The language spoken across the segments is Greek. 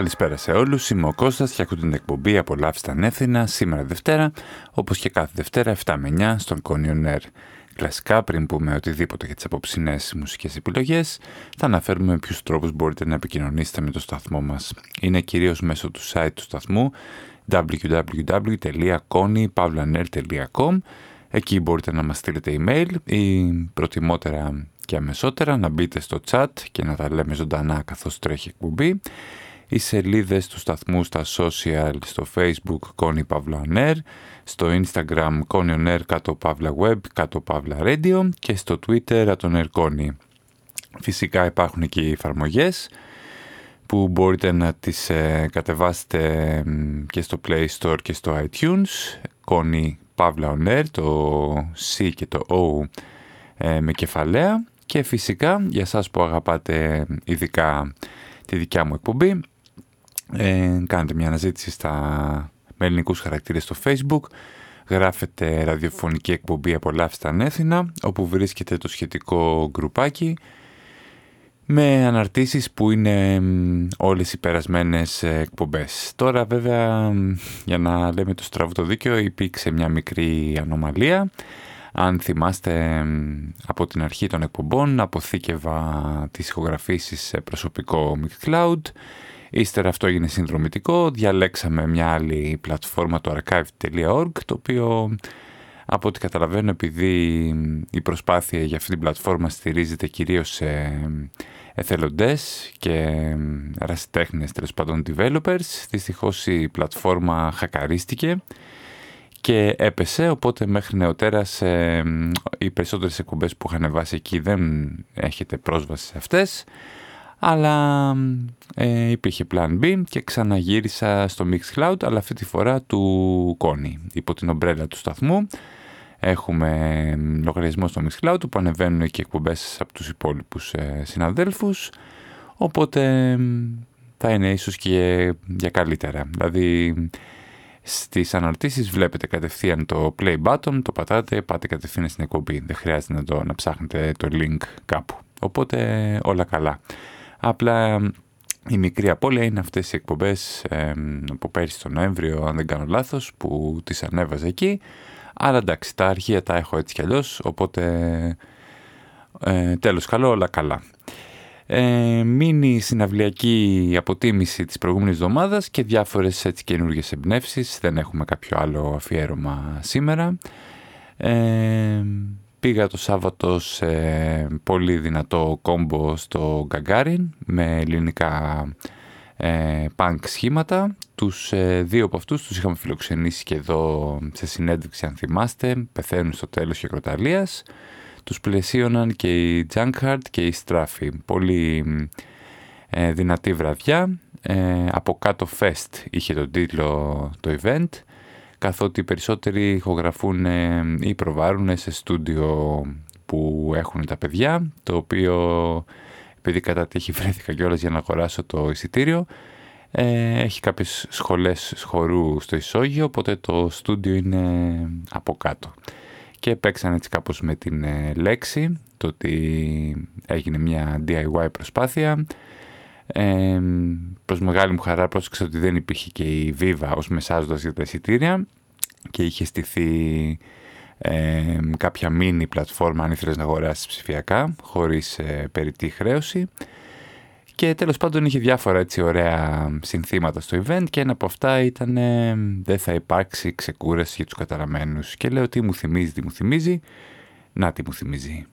Καλησπέρα σε όλους, είμαι ο Κώστας και ακούω την εκπομπή «Απολαύστα ανεύθυνα» σήμερα Δευτέρα, όπως και κάθε Δευτέρα 7 με 9 στον Κόνιον Air. Κλασικά, πριν πούμε οτιδήποτε για τις απόψινές μουσικές επιλογές, θα αναφέρουμε ποιους τρόπους μπορείτε να επικοινωνήσετε με το σταθμό μας. Είναι κυρίως μέσω του site του σταθμού www.konypavlaner.com Εκεί μπορείτε να μας στείλετε email ή προτιμότερα και αμεσότερα να μπείτε στο chat και να τα λέμε ζωντανά καθώς τρέχει εκπομπή οι σελίδες του σταθμού στα social, στο facebook Connie Pavla Air, στο instagram Connie Air κάτω Pavla Web, κάτω Pavla Radio και στο twitter Aton Connie. Φυσικά υπάρχουν και οι εφαρμογές που μπορείτε να τις ε, κατεβάσετε και στο Play Store και στο iTunes. Connie Pavla On Air, το C και το O ε, με κεφαλαία. Και φυσικά για σας που αγαπάτε ειδικά τη δικιά μου εκπομπή ε, κάνετε μια αναζήτηση στα, με ελληνικούς χαρακτήρες στο facebook γράφετε ραδιοφωνική εκπομπή «Απολαύστε ανέθινα» όπου βρίσκεται το σχετικό γκρουπάκι με αναρτήσεις που είναι όλες οι περασμένες εκπομπές. Τώρα βέβαια για να λέμε το στραβό το δίκαιο υπήρξε μια μικρή ανομαλία. Αν θυμάστε από την αρχή των εκπομπών αποθήκευα τις ηχογραφήσεις σε προσωπικό Mixcloud Ύστερα αυτό έγινε συνδρομητικό, διαλέξαμε μια άλλη πλατφόρμα, το archive.org, το οποίο από ό,τι καταλαβαίνω επειδή η προσπάθεια για αυτή την πλατφόρμα στηρίζεται κυρίως σε εθελοντές και ρασιτέχνες τέλος πάντων developers, δυστυχώς η πλατφόρμα χακαρίστηκε και έπεσε, οπότε μέχρι νεοτέρας οι περισσότερες εκπομπές που είχαν βάσει εκεί δεν έχετε πρόσβαση σε αυτές αλλά ε, υπήρχε plan B και ξαναγύρισα στο Mixcloud αλλά αυτή τη φορά του Kony υπό την ομπρέλα του σταθμού έχουμε λογαριασμό στο Mixcloud που ανεβαίνουν και εκπομπές από τους υπόλοιπους ε, συναδέλφους οπότε θα είναι ίσως και για καλύτερα δηλαδή στις αναρτήσεις βλέπετε κατευθείαν το play button, το πατάτε, πάτε κατευθείαν στην εκπομπή. Δεν χρειάζεται να, το, να ψάχνετε το link κάπου. Οπότε όλα καλά. Απλά η μικρή απώλεια είναι αυτές οι εκπομπές ε, από πέρυσι τον Νοέμβριο, αν δεν κάνω λάθος, που τις ανέβαζε εκεί. Αλλά εντάξει, τα αρχεία τα έχω έτσι κι αλλιώς, οπότε ε, τέλος καλό, όλα καλά. Ε, μείνει συναυλιακή αποτίμηση της προηγούμενης εβδομάδας και διάφορες έτσι καινούργιες εμπνεύσεις. Δεν έχουμε κάποιο άλλο αφιέρωμα σήμερα. Ε, Πήγα το Σάββατο σε πολύ δυνατό κόμπο στο Γκαγκάριν με ελληνικά ε, punk σχήματα. Τους ε, δύο από αυτούς τους είχαμε φιλοξενήσει και εδώ σε συνέντευξη αν θυμάστε. Πεθαίνουν στο τέλος και κροταλίας. Τους πλαισίωναν και η Junkheart και η Στράφη. Πολύ ε, δυνατή βραδιά. Ε, από κάτω Fest είχε τον τίτλο το event καθότι οι περισσότεροι ηχογραφούν ή προβάρουν σε στούντιο που έχουν τα παιδιά, το οποίο επειδή κατά τύχη βρέθηκα κιόλας για να αγοράσω το εισιτήριο, ε, έχει κάποιες σχολές σχορού στο ισόγειο, οπότε το στούντιο είναι από κάτω. Και παίξαν έτσι κάπως με την ε, λέξη, το ότι έγινε μια DIY προσπάθεια. Ε, προς μεγάλη μου χαρά πρόσεξα ότι δεν υπήρχε και η Viva ως μεσάζοντας για τα εισιτήρια και είχε στηθεί ε, κάποια μίνι πλατφόρμα αν ήθελες να αγοράσεις ψηφιακά χωρίς ε, περιττή χρέωση. Και τέλος πάντων είχε διάφορα έτσι ωραία συνθήματα στο event και ένα από αυτά ήταν ε, δεν θα υπάρξει ξεκούραση για τους καταραμένους και λέω τι μου θυμίζει, τι μου θυμίζει να τι μου θυμίζει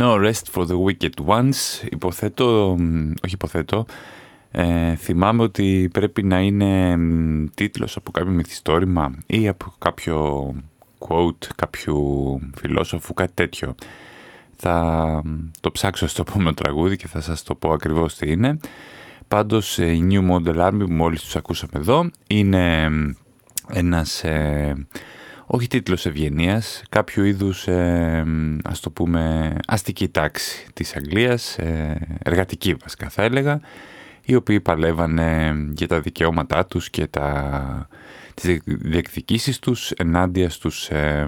No rest for the wicked ones. Υποθέτω, όχι υποθέτω, ε, θυμάμαι ότι πρέπει να είναι τίτλος από κάποιο μυθιστόρημα ή από κάποιο quote κάποιου φιλόσοφου, κάτι τέτοιο. Θα το ψάξω στο επόμενο τραγούδι και θα σας το πω ακριβώς τι είναι. Πάντως η New Model Army που μόλις τους ακούσαμε εδώ είναι ένας, ε, όχι τίτλος ευγενίας, κάποιο είδους, ε, ας το πούμε, αστική τάξη της Αγγλίας, ε, εργατική βασικά θα έλεγα, οι οποίοι παλεύανε για τα δικαιώματά τους και τα, τις διεκδικήσεις τους ενάντια στους ε,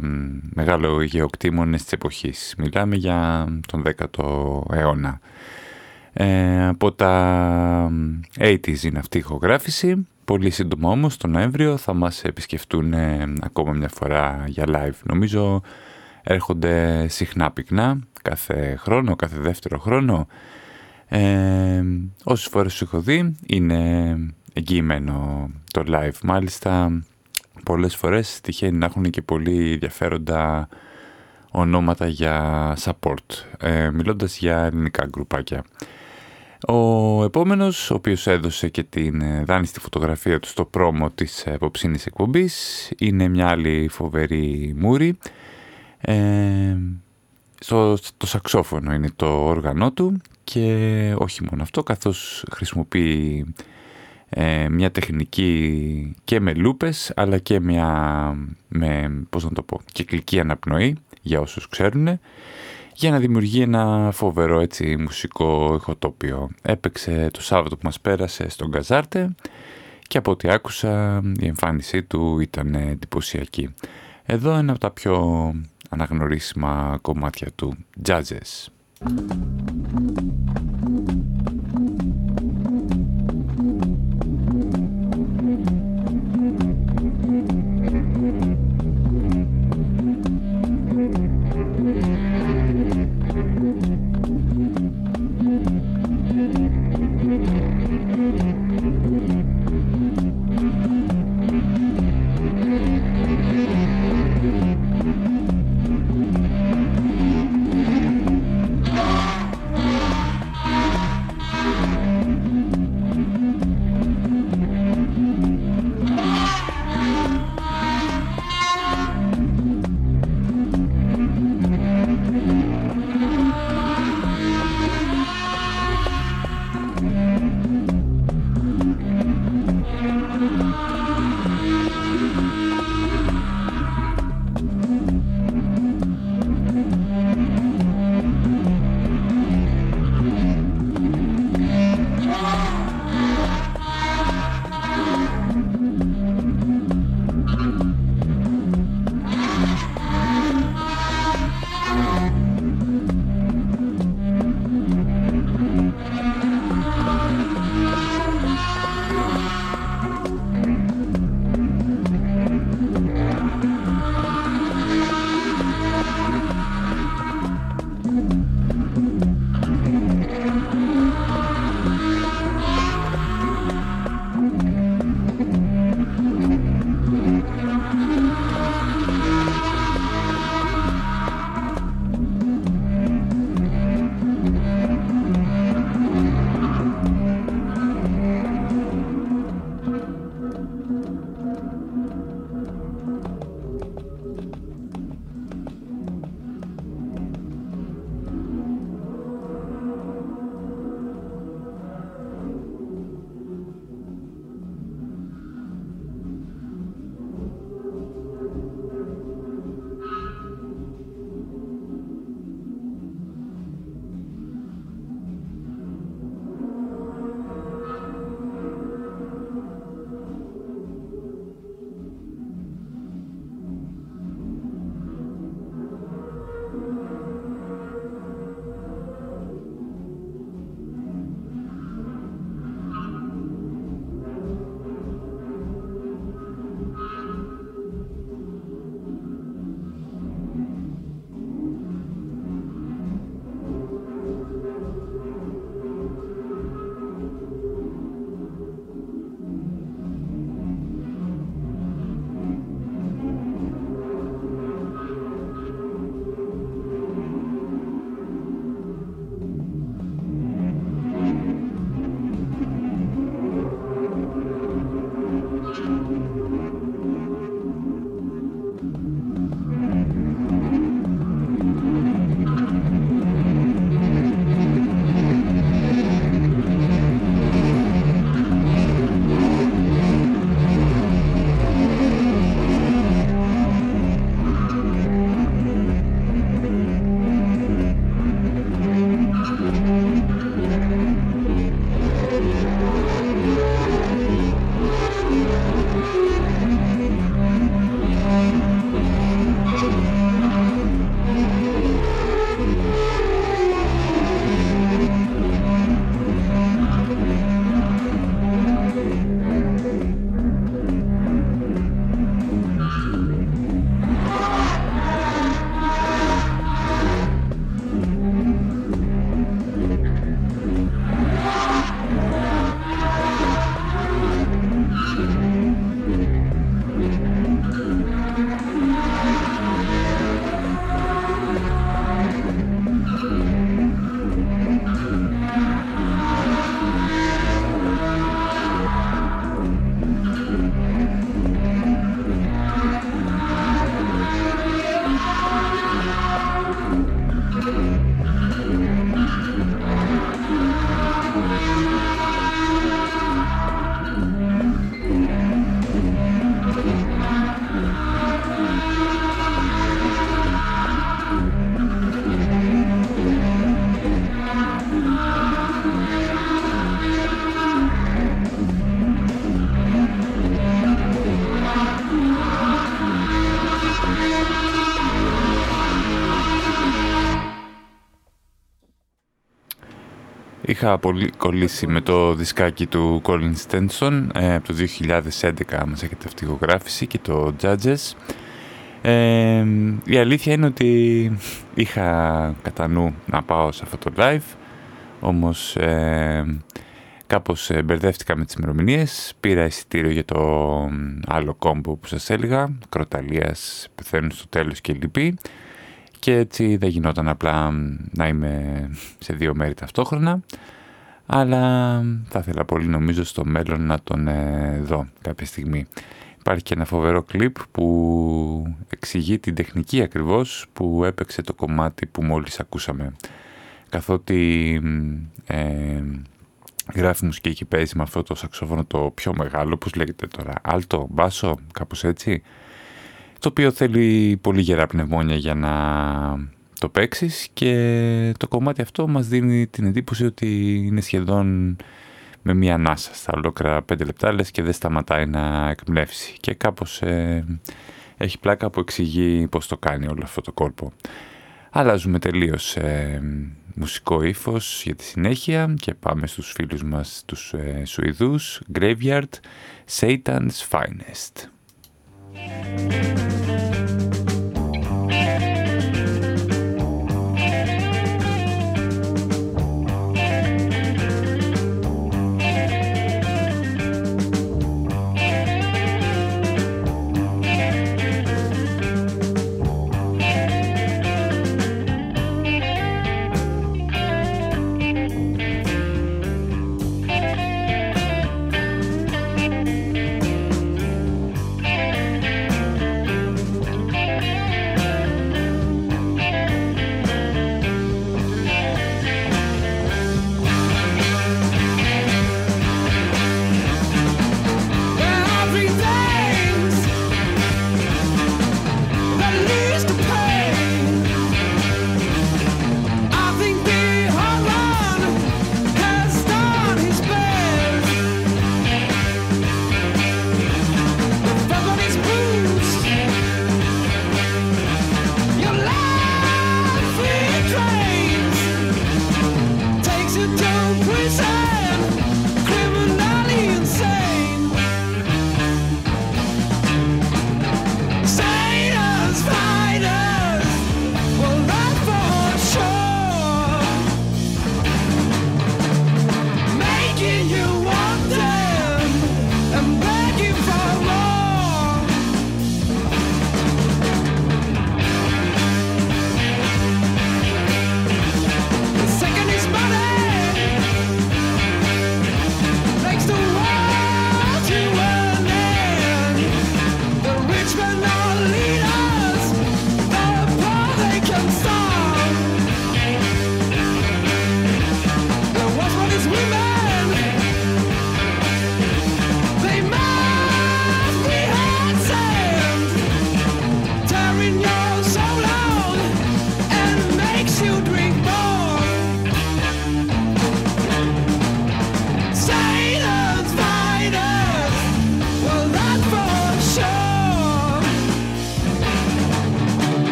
μεγάλο γεωκτήμονες της εποχής. Μιλάμε για τον 10ο αιώνα. Ε, από τα 80's είναι αυτή η ηχογράφηση. Πολύ σύντομα όμως, τον Νοέμβριο θα μας επισκεφτούν ε, ακόμα μια φορά για live. Νομίζω έρχονται συχνά πυκνά, κάθε χρόνο, κάθε δεύτερο χρόνο. Ε, όσες φορές σου έχω δει είναι εγγυημένο το live. Μάλιστα πολλές φορές τυχαίνει να έχουν και πολύ ενδιαφέροντα ονόματα για support, ε, μιλώντας για ελληνικά γκρουπάκια. Ο επόμενος, ο οποίος έδωσε και την ε, δάνειστη φωτογραφία του στο πρόμο της απόψινης εκπομπής, είναι μια άλλη φοβερή μούρη. Ε, στο, το σαξόφωνο είναι το όργανό του και όχι μόνο αυτό, καθώς χρησιμοποιεί ε, μια τεχνική και με λούπες, αλλά και μια, με, πώς να το πω, κυκλική αναπνοή, για όσους ξέρουν, για να δημιουργεί ένα φοβερό έτσι μουσικό ηχοτόπιο. Έπαιξε το Σάββατο που μας πέρασε στον Καζάρτε και από ό,τι άκουσα η εμφάνισή του ήταν εντυπωσιακή. Εδώ είναι από τα πιο αναγνωρίσιμα κομμάτια του, Jazzes. Είχα πολύ κολλήσει με το δισκάκι του Colin Stenson ε, από το 2011 μας έχετε αυτηγογράφηση και το Judges. Ε, η αλήθεια είναι ότι είχα κατά νου να πάω σε αυτό το live όμως ε, κάπως ε, μπερδεύτηκα με τις ημερομηνίες. πήρα εισιτήριο για το άλλο κόμπο που σας έλεγα Κροταλίας πεθαίνουν στο τέλος και λυπή και έτσι δεν γινόταν απλά να είμαι σε δύο μέρη ταυτόχρονα αλλά θα ήθελα πολύ νομίζω στο μέλλον να τον ε, δω κάποια στιγμή. Υπάρχει και ένα φοβερό κλιπ που εξηγεί την τεχνική ακριβώς που έπαιξε το κομμάτι που μόλις ακούσαμε. Καθότι ε, γράφει μουσική και παίζει με αυτό το σαξόφωνο το πιο μεγάλο, πώς λέγεται τώρα, άλτο, μπάσο, κάπως έτσι, το οποίο θέλει πολύ γερά πνευμόνια για να το παίξεις και το κομμάτι αυτό μας δίνει την εντύπωση ότι είναι σχεδόν με μία ανάσα στα ολόκληρα πέντε λεπτά λες και δεν σταματάει να εκπνεύσει και κάπως ε, έχει πλάκα που εξηγεί πως το κάνει όλο αυτό το κόλπο. Αλλάζουμε τελείως ε, μουσικό ύφος για τη συνέχεια και πάμε στους φίλους μας τους ε, Σουηδούς Graveyard Satan's Finest. Música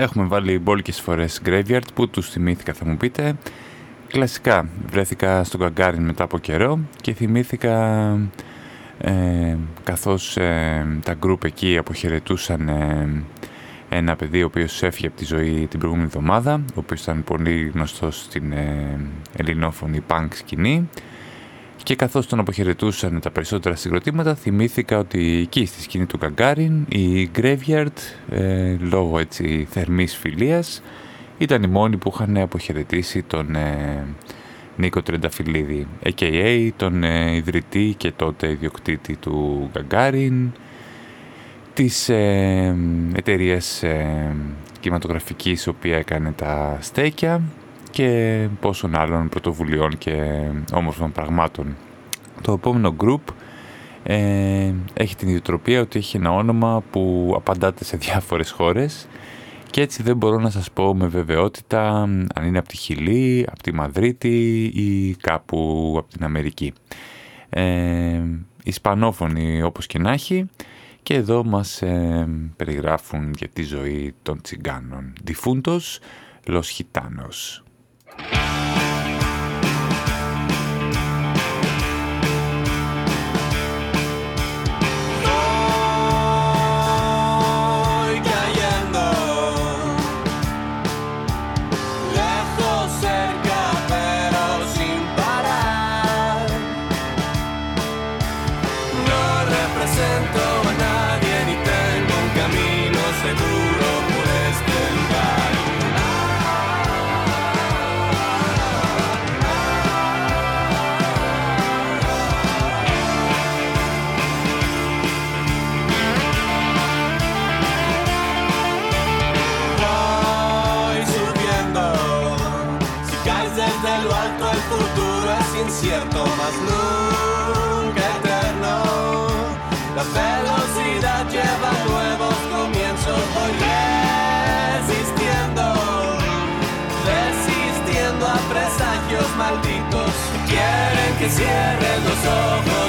Έχουμε βάλει μπόλικες φορές Graveyard που τους θυμήθηκα θα μου πείτε. Κλασικά βρέθηκα στον Καγκάριν μετά από καιρό και θυμήθηκα ε, καθώς ε, τα γκρουπ εκεί αποχαιρετούσαν ε, ένα παιδί ο οποίος έφυγε από τη ζωή την προηγούμενη εβδομάδα, ο οποίος ήταν πολύ γνωστός στην ε, ελληνόφωνη punk σκηνή και καθώς τον αποχαιρετούσαν τα περισσότερα συγκροτήματα θυμήθηκα ότι εκεί στη σκηνή του Γκαγκάριν η Graveyard ε, λόγω έτσι θερμής φιλίας ήταν οι μόνοι που είχαν αποχαιρετήσει τον ε, Νίκο Τρενταφυλλίδη a.k.a. τον ε, ιδρυτή και τότε ιδιοκτήτη του Γκαγκάριν της ε, εταιρείας ε, κινηματογραφικής οποία έκανε τα στέκια και πόσων άλλων πρωτοβουλειών και όμορφων πραγμάτων. Το επόμενο group ε, έχει την ιδιοτροπία ότι έχει ένα όνομα που απαντάται σε διάφορες χώρες και έτσι δεν μπορώ να σας πω με βεβαιότητα αν είναι από τη Χιλή, από τη Μαδρίτη ή κάπου από την Αμερική. Ε, Ισπανόφωνοι όπως και να έχει και εδώ μας ε, περιγράφουν για τη ζωή των τσιγκάνων. Διφούντος Los Gitanos. Bye. Que cierres los ojos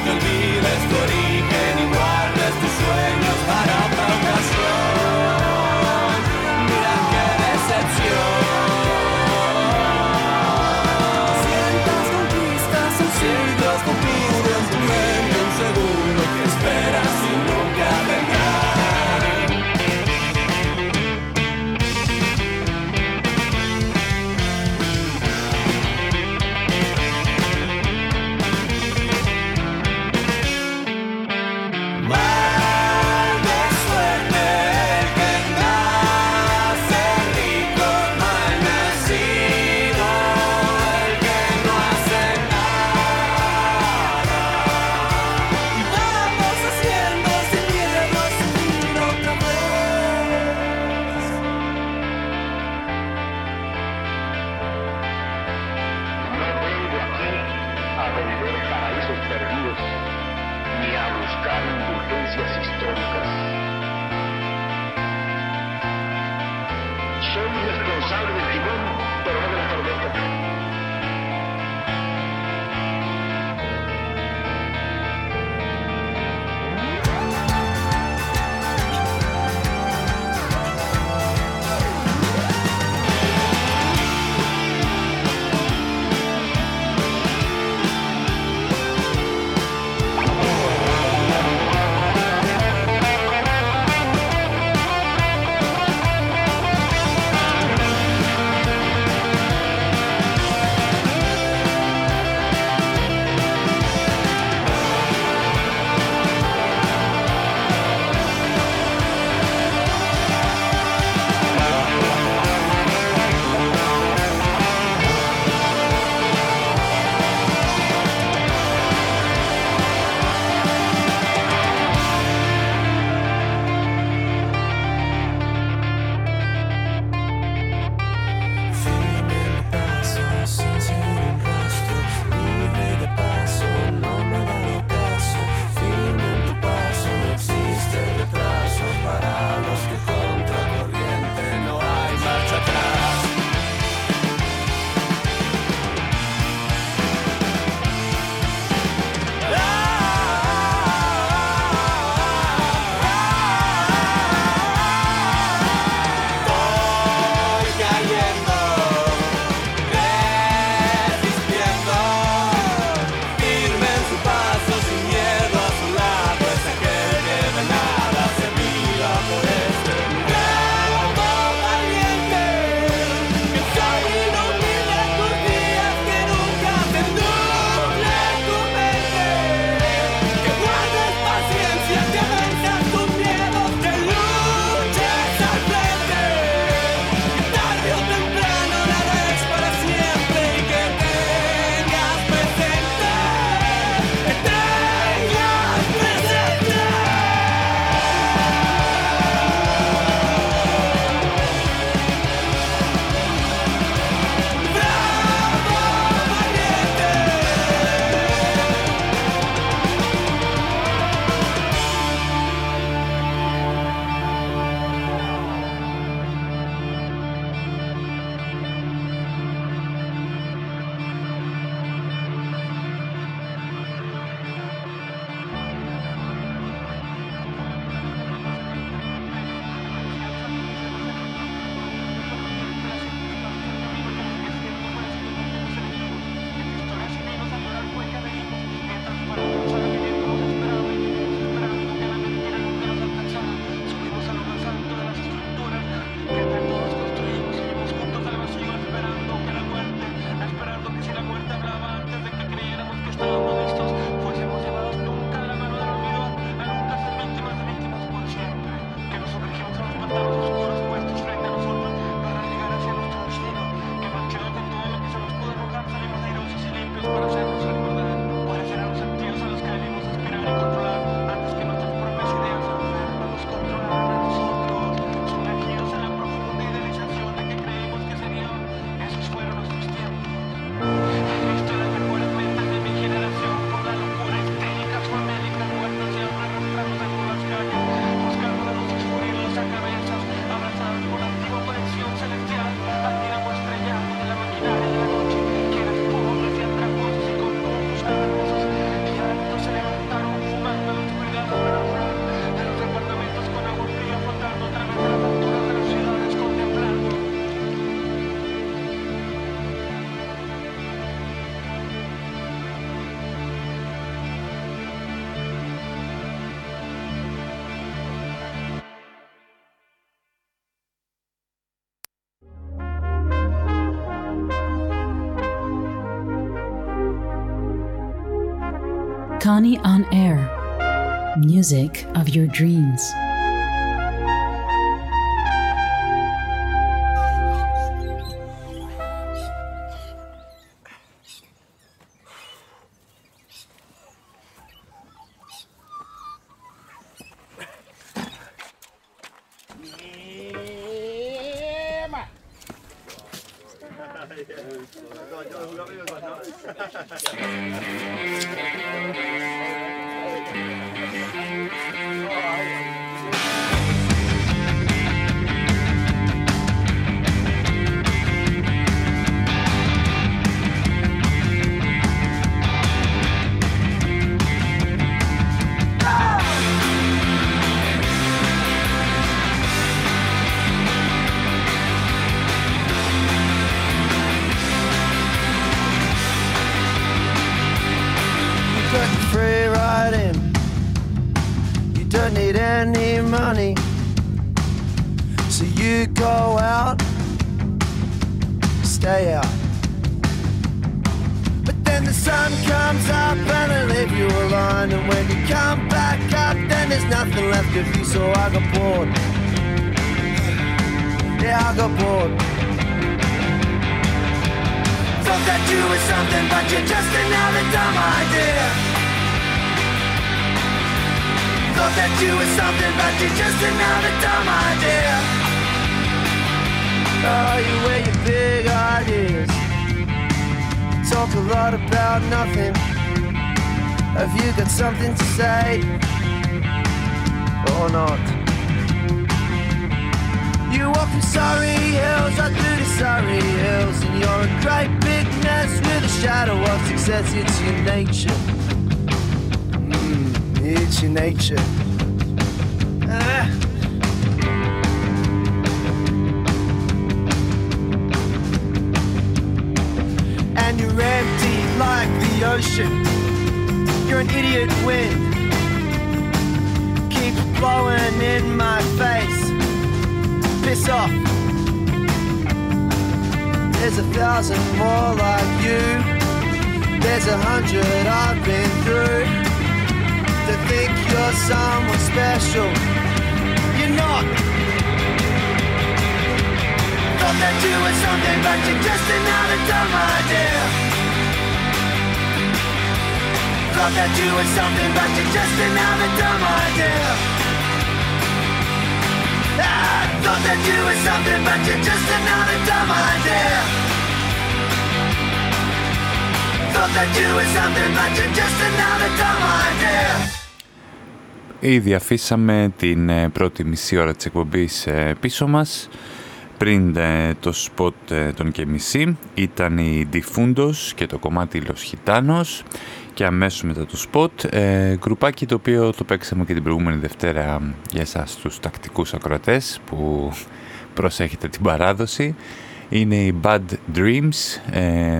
Tawny on Air. Music of your dreams. you got something to say or not. You walk from sorry hills right through the sorry hills, and you're a great big mess with a shadow of success. It's your nature. Mm, it's your nature. Ah. and you're empty like the ocean you're an idiot wind keeps blowing in my face. Piss off. There's a thousand more like you. There's a hundred I've been through. To think you're someone special, you're not. Thought that you were something, but you're just another dumb idea. Ήδη αφήσαμε την ε, πρώτη μισή ώρα της εκπομπής ε, πίσω μας. Πριν ε, το σποτ των και μισή ήταν η Difundos και το κομμάτι Los Gitanos και αμέσως μετά το σποτ ε, γκρουπάκι το οποίο το παίξαμε και την προηγούμενη Δευτέρα για εσάς τους τακτικούς ακροατές που προσέχετε την παράδοση είναι η Bad Dreems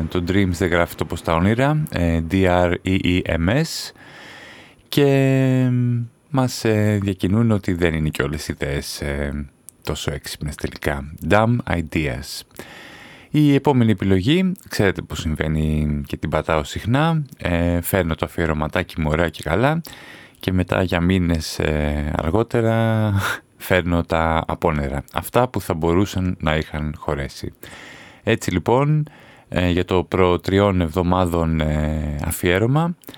το Dreems δεν γράφει όπως τα όνειρα D-R-E-E-M-S και μας ε, διακινούν ότι δεν είναι και όλες οι ιδέες ε, τόσο έξυπνες τελικά. Dumb ideas. Η επόμενη επιλογή, ξέρετε που συμβαίνει και την πατάω συχνά, ε, φέρνω το αφιερωματάκι μου ωραία και καλά και μετά για μήνες ε, αργότερα φέρνω τα απόνερα. Αυτά που θα μπορούσαν να είχαν χωρέσει. Έτσι λοιπόν, για το προ τριών εβδομάδων αφιέρωμα, ε,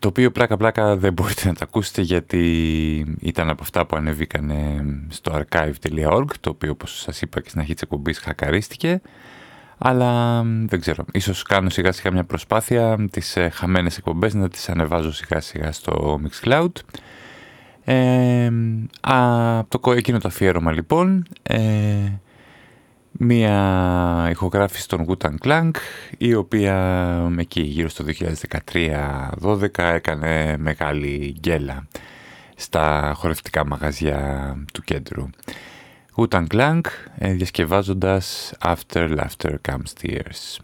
το οποίο πλάκα πλάκα δεν μπορείτε να τα ακούσετε γιατί ήταν από αυτά που ανεβήκαν στο archive.org το οποίο όπως σας είπα και στην αρχή της εκπομπής χακαρίστηκε. Αλλά δεν ξέρω, ίσως κάνω σιγά σιγά μια προσπάθεια τις ε, χαμένες εκπομπές να τις ανεβάζω σιγά σιγά στο Mixcloud. Ε, από το εκείνο το αφιέρωμα λοιπόν ε, Μία ηχογράφηση των Wu-Tang Clan, η οποία εκεί γύρω στο 2013-12 έκανε μεγάλη γκέλα στα χορευτικά μαγαζιά του κέντρου. Wu-Tang Clan ε, διασκευάζοντας After Laughter Comes Tears.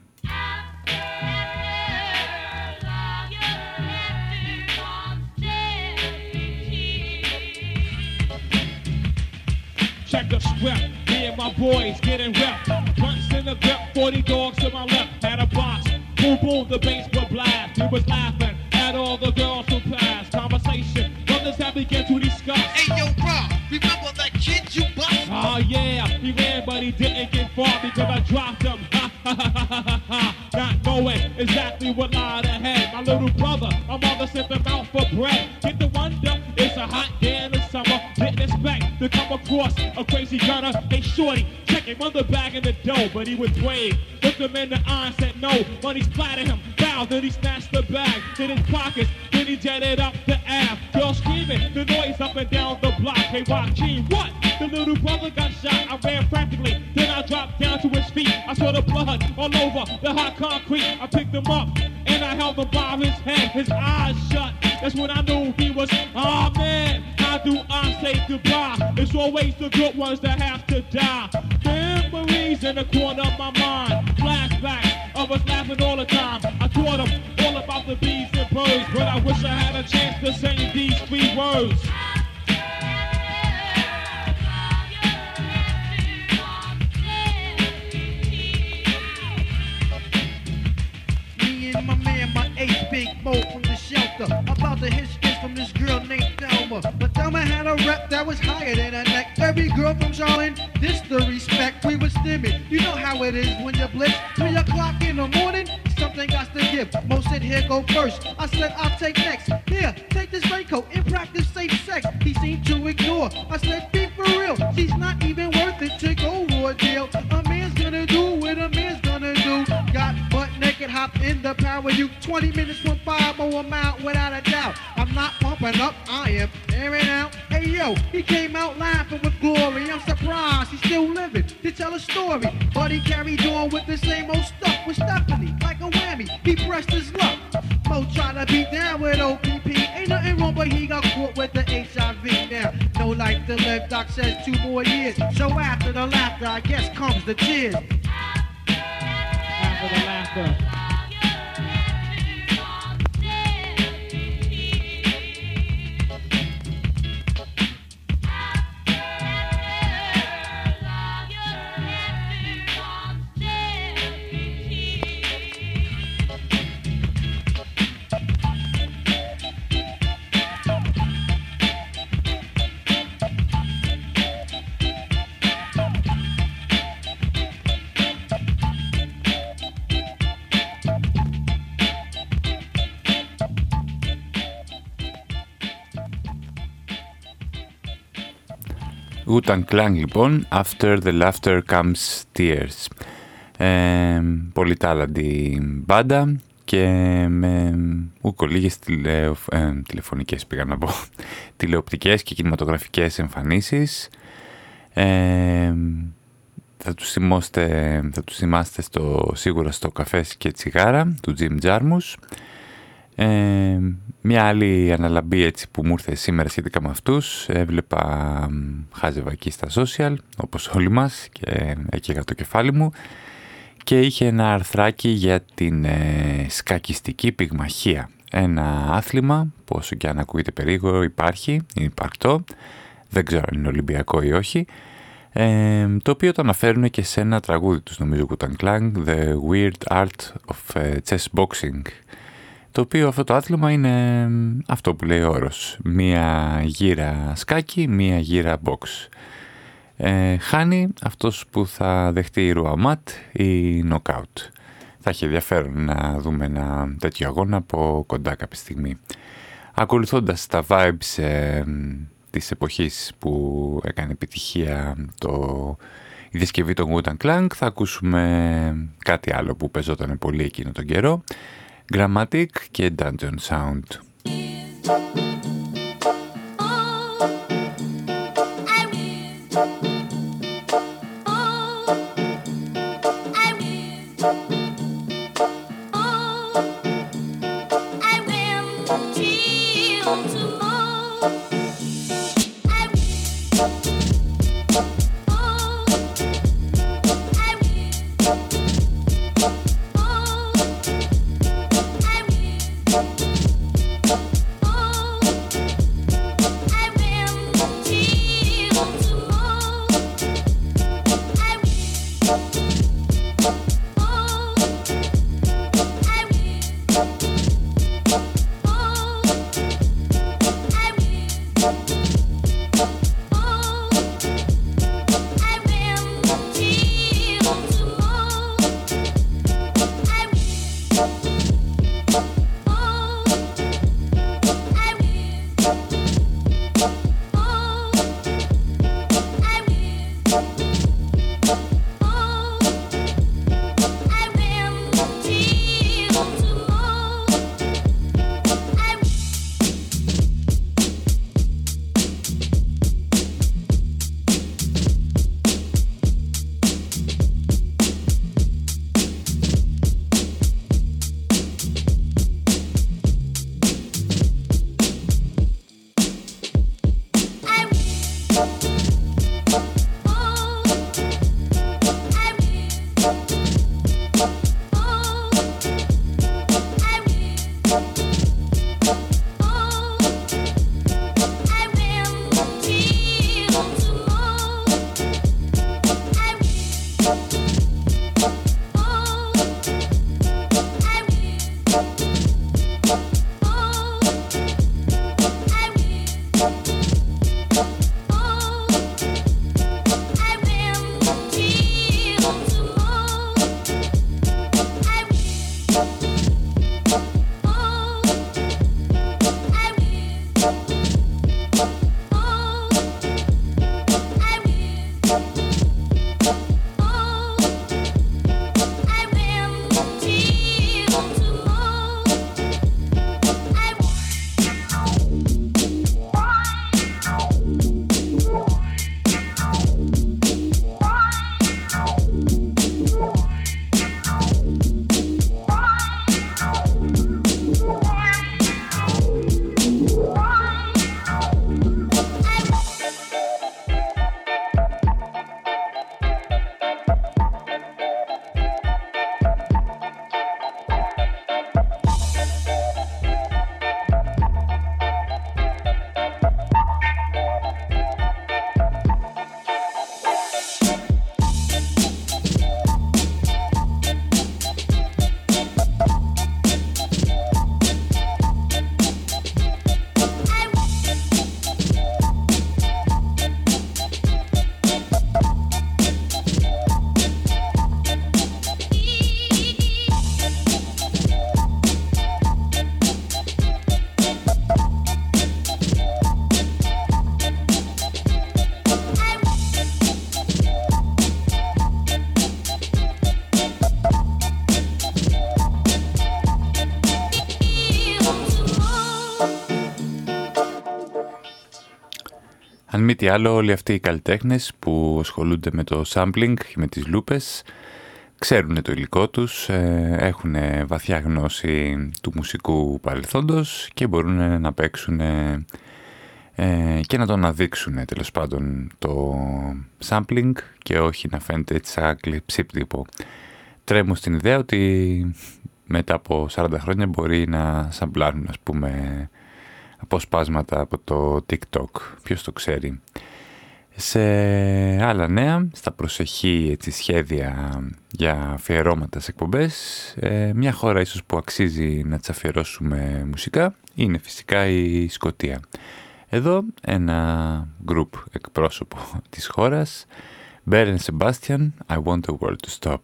Check the script. My boys getting rep. Punts in the grip, 40 dogs to my left. Had a box. Boom, boom, the bass would blast. He was laughing at all the girls who pass. Conversation, brothers have begun to discuss. Hey, yo, Rob, remember that kid you bust? Oh yeah, he ran but he didn't get far because I dropped him. Ha ha ha ha ha ha. Not knowing exactly what lied ahead. My little brother, my mother sent him out for bread. Get the wonder, it's a hot day to come across a crazy gunner. Hey shorty, check him on the bag in the dough, but he was brave. Looked him in the eye and said no. Money splattered him down, then he snatched the bag in his pockets. Then he jetted up the Ave. Girl screaming, the noise up and down the block. Hey Joaquin, what? The little brother got shot. I ran frantically, then I dropped down to his feet. I saw the blood all over the hot concrete. I picked him up and I held him by his head, his eyes shut. That's when I knew he was, oh man, how do I say goodbye? It's always the good ones that have to die. Memories in the corner of my mind, flashbacks of us laughing all the time. I taught him all about the bees and birds, but I wish I had a chance to say these three words. Me and my man, my ace, Big Mo from the shelter. About hit skits from this girl named Thelma. But Thelma had a rep that was higher than her neck. Every girl from Charlotte, this the respect. We was stimming. You know how it is when you're blitz. Three o'clock in the morning, something got to give. Mo said, here go first. I said, I'll take next. Here, take this raincoat and practice safe sex. He seemed to ignore. I said, be for real. She's not even worth it to go raw deal. Naked, hop in the power. You 20 minutes from five oh, more mile without a doubt. I'm not pumping up, I am airing out. Hey yo, he came out laughing with glory. I'm surprised he's still living to tell a story. But he carried on with the same old stuff with Stephanie, like a whammy. He pressed his luck. Mo tried to beat down with OPP. Ain't nothing wrong, but he got caught with the HIV now. No life to live, Doc says two more years. So after the laughter, I guess comes the tears. After the laughter. Wu-Tang Clan λοιπόν, After the Laughter Comes Tears. Ε, πολύ τάλαντη μπάντα και με ουκολίγες τηλεο, ε, τηλεφωνικές πήγα να πω, τηλεοπτικές και κινηματογραφικές εμφανίσεις. Ε, θα τους, θυμώστε, θα τους θυμάστε στο, σίγουρα στο καφές και τσιγάρα του Jim Jarmus. Ε, μια άλλη αναλαμπή έτσι που μου ήρθε σήμερα σχετικά με αυτούς έβλεπα χάζευα εκεί στα social όπως όλοι μας και έκαιγα το κεφάλι μου και είχε ένα αρθράκι για την ε, σκακιστική πυγμαχία. Ένα άθλημα που όσο και αν ακούγεται περίεργο υπάρχει, είναι υπαρκτό δεν ξέρω αν είναι Ολυμπιακό ή όχι ε, το οποίο το αναφέρουν και σε ένα τραγούδι τους νομίζω Κουταν Clan The Weird Art of ε, Chess Boxing το οποίο αυτό το άθλημα είναι αυτό που λέει ο όρος. Μία γύρα σκάκι, μία γύρα box. Ε, χάνει αυτός που θα δεχτεί η ρουαμάτ ή νοκάουτ. Θα έχει ενδιαφέρον να δούμε ένα τέτοιο αγώνα από κοντά κάποια στιγμή. Ακολουθώντας τα vibes ε, της εποχής που έκανε επιτυχία το, η διασκευή των Wu Clan θα ακούσουμε κάτι άλλο που παίζονταν πολύ εκείνο τον καιρό. Grammatic και Dungeon Sound. Αν μη τι άλλο, όλοι αυτοί οι καλλιτέχνες που ασχολούνται με το sampling και με τις λούπες ξέρουν το υλικό τους, ε, έχουν βαθιά γνώση του μουσικού παρελθόντος και μπορούν να παίξουν ε, και να το αναδείξουν τέλος πάντων το sampling και όχι να φαίνεται έτσι σαν κλειψίπτυπο. Τρέμω στην ιδέα ότι μετά από 40 χρόνια μπορεί να σαμπλάρουν ας πούμε αποσπάσματα από το TikTok, ποιος το ξέρει. Σε άλλα νέα, στα προσεχή έτσι, σχέδια για αφιερώματα σε εκπομπές, ε, μια χώρα ίσως που αξίζει να τις αφιερώσουμε μουσικά είναι φυσικά η Σκοτία. Εδώ ένα group εκπρόσωπο της χώρας, Beren Sebastian, I want the world to stop.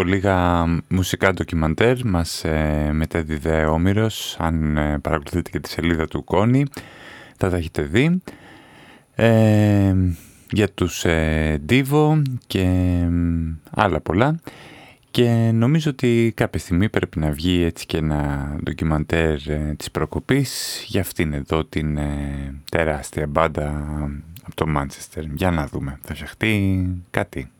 Ούκο λίγα μουσικά ντοκιμαντέρ μας ε, μετέδιδε Όμηρος, αν ε, παρακολουθείτε και τη σελίδα του Κόνη θα τα έχετε δει. Ε, για τους ε, Divo και άλλα πολλά. Και νομίζω ότι κάποια στιγμή πρέπει να βγει έτσι και ένα ντοκιμαντέρ ε, της προκοπής για αυτήν εδώ την ε, τεράστια μπάντα από το Μάντσεστερ. Για να δούμε, θα φτιαχτεί κάτι.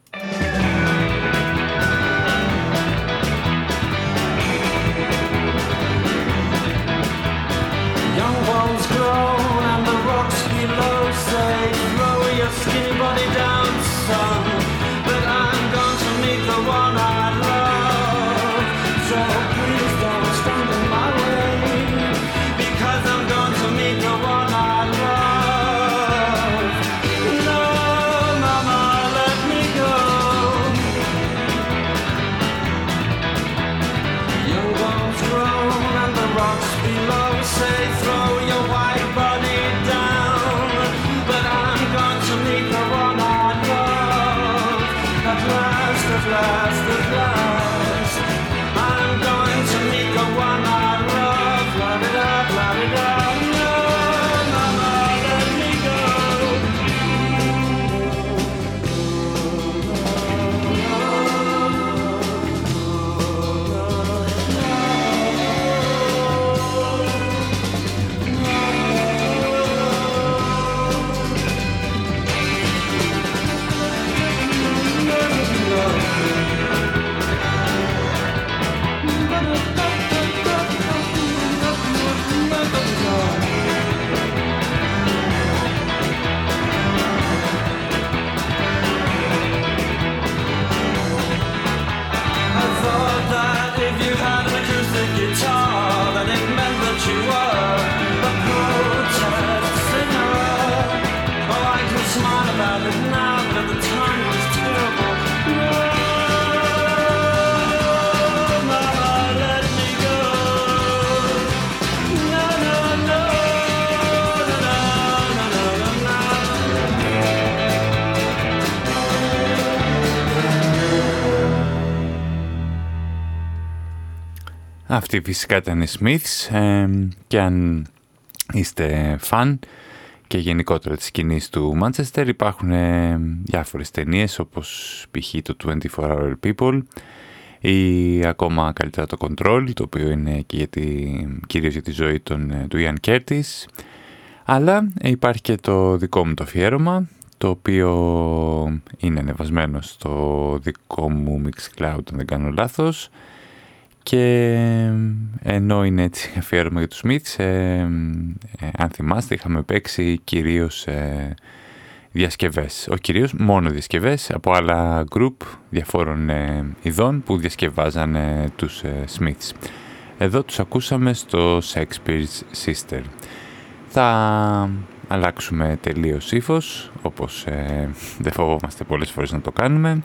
Αυτοί φυσικά ήταν οι Smiths ε, και αν είστε φαν και γενικότερα της σκηνής του Manchester υπάρχουν ε, διάφορες ταινίες όπως π.χ. το 24 Hour People ή ακόμα καλύτερα το Control το οποίο είναι και για τη, κυρίως για τη ζωή των, ε, του Ian Curtis αλλά υπάρχει και το δικό μου το αφιέρωμα το οποίο είναι ανεβασμένο στο δικό μου Mixcloud αν δεν κάνω λάθος και ενώ είναι έτσι αφιέρωμα για τους Smiths, ε, ε, αν θυμάστε είχαμε παίξει κυρίως ε, διασκευές. Όχι κυρίως, μόνο διασκευές από άλλα group διαφόρων ε, ειδών που διασκευάζαν τους Smiths. Εδώ τους ακούσαμε στο Shakespeare's Sister. Θα αλλάξουμε τελείως ύφος, όπως δεν φοβόμαστε πολλές φορές να το κάνουμε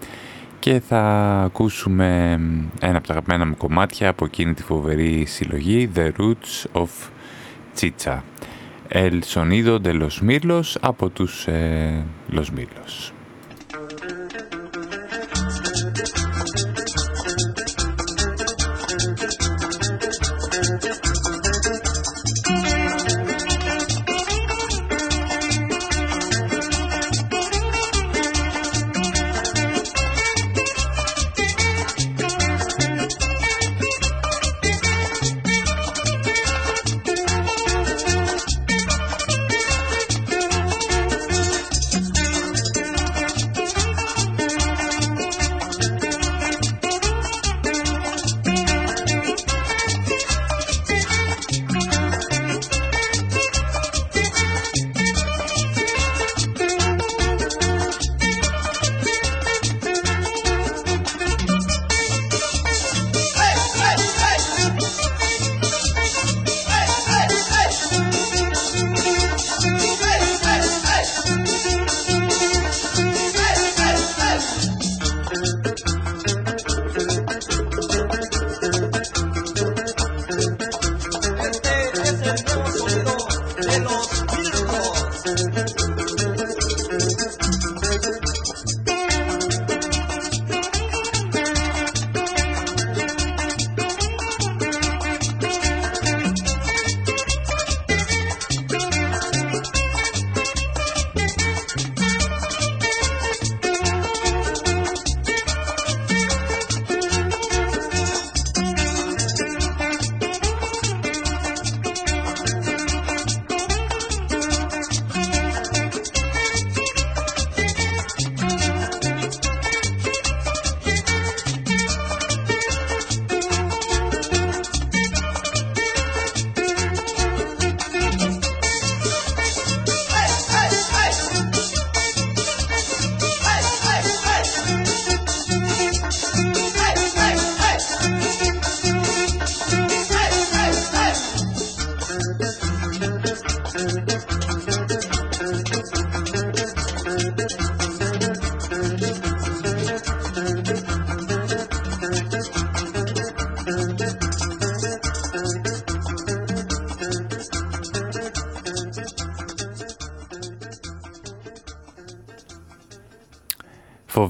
και θα ακούσουμε ένα από τα αγαπημένα μου κομμάτια από εκείνη τη φοβερή συλλογή The Roots of Chicha. El sonido de los mirlos από τους ε, Los Mirlos.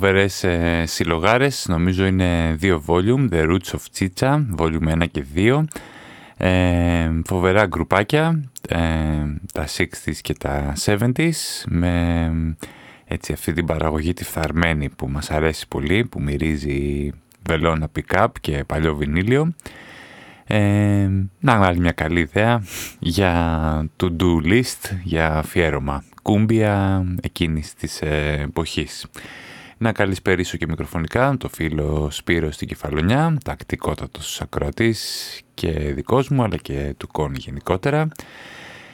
Φοβερές ε, συλλογάρες, νομίζω είναι δύο volume, The Roots of Chicha, volume 1 και 2. Ε, φοβερά γκρουπάκια, ε, τα 60s και τα 70s, με έτσι αυτή την παραγωγή τη φθαρμένη που μας αρέσει πολύ, που μυρίζει βελόνα pick-up και παλιό βινίλιο. Ε, να άλλη μια καλή ιδέα για to-do list, για αφιέρωμα. Κούμπια εκείνης της εποχής. Να καλησπερίσω και μικροφωνικά το φίλο Σπύρο στην Κεφαλονιά, τακτικότατος ακροατής και δικός μου αλλά και του κόνη γενικότερα.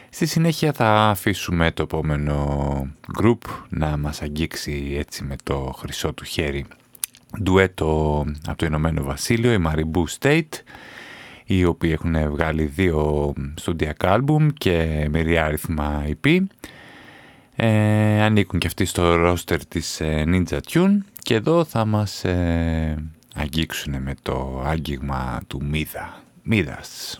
Στη συνέχεια θα αφήσουμε το επόμενο group να μας αγγίξει έτσι με το χρυσό του χέρι. Ντουέτο από το Ηνωμένο Βασίλειο, η Maribou State, οι οποίοι έχουν βγάλει δύο στούντιακά άλμπουμ και μεριάριθμα EP. Ε, ανήκουν και αυτοί στο ρόστερ της ε, Ninja Tune και εδώ θα μας ε, αγγίξουν με το άγγιγμα του Μίδα. Μίδας.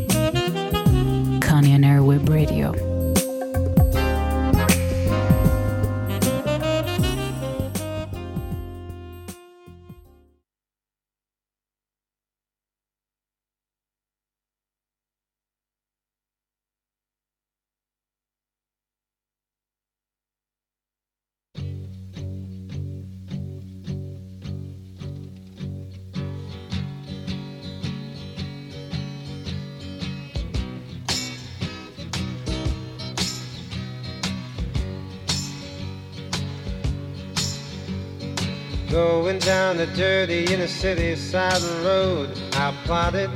City side of the road, I plotted.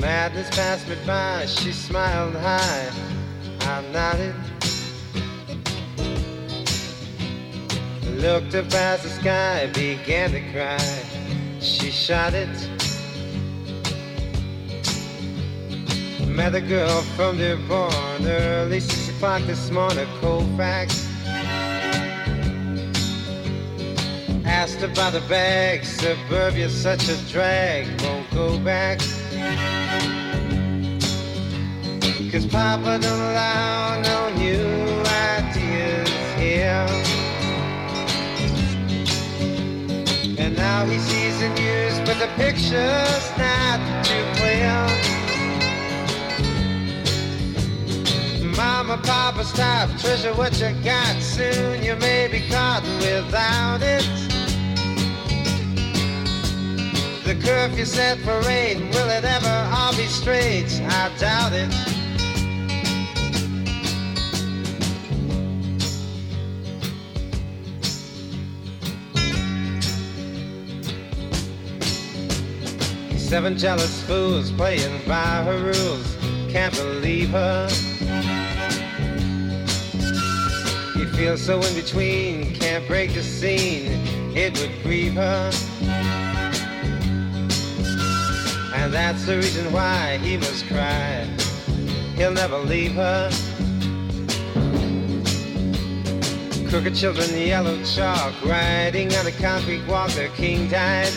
Madness passed me by, she smiled high, I nodded. Looked up as the sky began to cry, she shot it. Met a girl from Dearborn early six o'clock this morning, Colfax. About the bag, suburbia's such a drag, won't go back. Cause Papa don't allow no new ideas here. And now he sees the news, but the picture's not too clear. Mama, Papa, stop, treasure what you got. Soon you may be caught without it. The curfew set for eight, will it ever all be straight? I doubt it. Seven jealous fools playing by her rules. Can't believe her. You feel so in between, can't break the scene. It would grieve her. That's the reason why he must cry. He'll never leave her. Crooked children, yellow chalk, riding on a concrete walk. Their king died.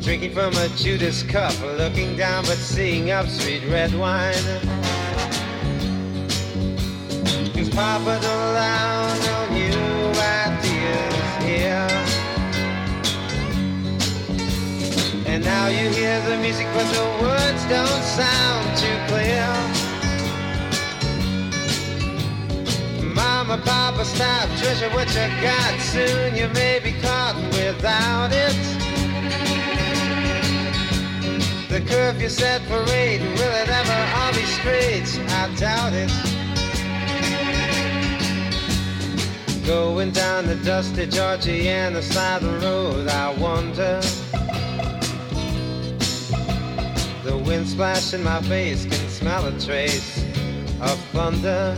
Drinking from a Judas cup, looking down but seeing up sweet red wine. Cause Papa don't allow no And now you hear the music, but the words don't sound too clear. Mama, Papa, stop, treasure what you got. Soon you may be caught without it. The curfew set for eight, will it ever all be straight? I doubt it. Going down the dusty Georgiana side of the road, I wonder. The wind splash in my face can smell a trace of thunder.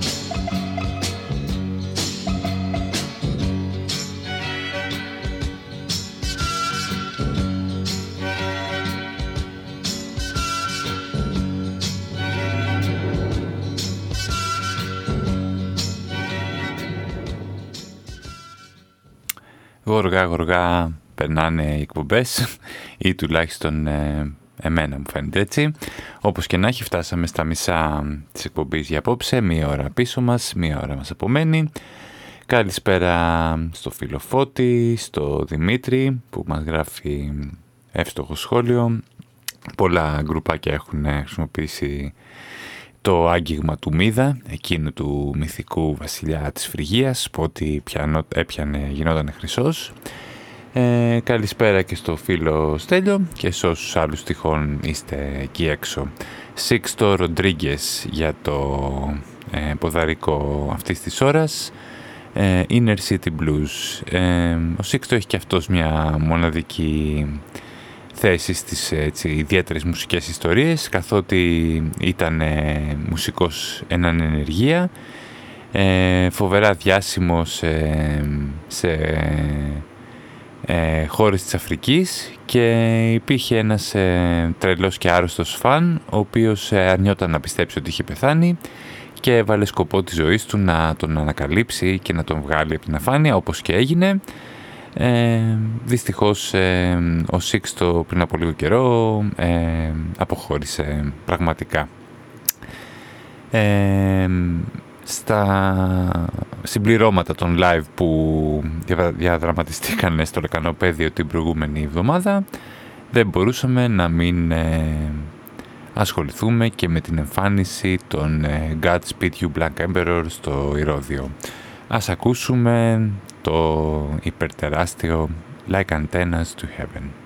Γοργά γοργά περνάνε οι εκπομπές ή τουλάχιστον ε, εμένα μου φαίνεται έτσι. Όπως και να έχει φτάσαμε στα μισά της εκπομπής για απόψε, μία ώρα πίσω μας, μία ώρα μας απομένει. Καλησπέρα στο φίλο Φώτη, στο Δημήτρη που μας γράφει εύστοχο σχόλιο. Πολλά γκρουπάκια έχουν χρησιμοποιήσει το άγγιγμα του Μίδα, εκείνου του μυθικού βασιλιά της Φρυγίας, που ό,τι έπιανε γινόταν χρυσός. Ε, καλησπέρα και στο φίλο Στέλιο και σε όσους άλλους τυχόν είστε εκεί έξω. Σίξτο Ροντρίγκες για το ε, ποδαρικό αυτής της ώρας. Ε, Inner City Blues. Ε, ο Σίξτο έχει και αυτός μια μοναδική θέση στις έτσι, ιδιαίτερες μουσικές ιστορίες καθότι ήταν ε, μουσικός έναν ενεργεία ε, φοβερά διάσημος σε ε, χώρες της Αφρικής και υπήρχε ένας ε, τρελός και άρρωστος φαν ο οποίος ε, αρνιόταν να πιστέψει ότι είχε πεθάνει και έβαλε σκοπό της ζωής του να τον ανακαλύψει και να τον βγάλει από την αφάνεια όπως και έγινε. Ε, δυστυχώς ε, ο Σίξτο πριν από λίγο καιρό ε, αποχώρησε πραγματικά. Ε, στα συμπληρώματα των live που διαδραματιστήκαν στο λεκανοπέδιο την προηγούμενη εβδομάδα δεν μπορούσαμε να μην ε, ασχοληθούμε και με την εμφάνιση των ε, Godspeed You Black Emperor στο Ηρώδιο. Ας ακούσουμε το υπερτεράστιο Like Antennas to Heaven.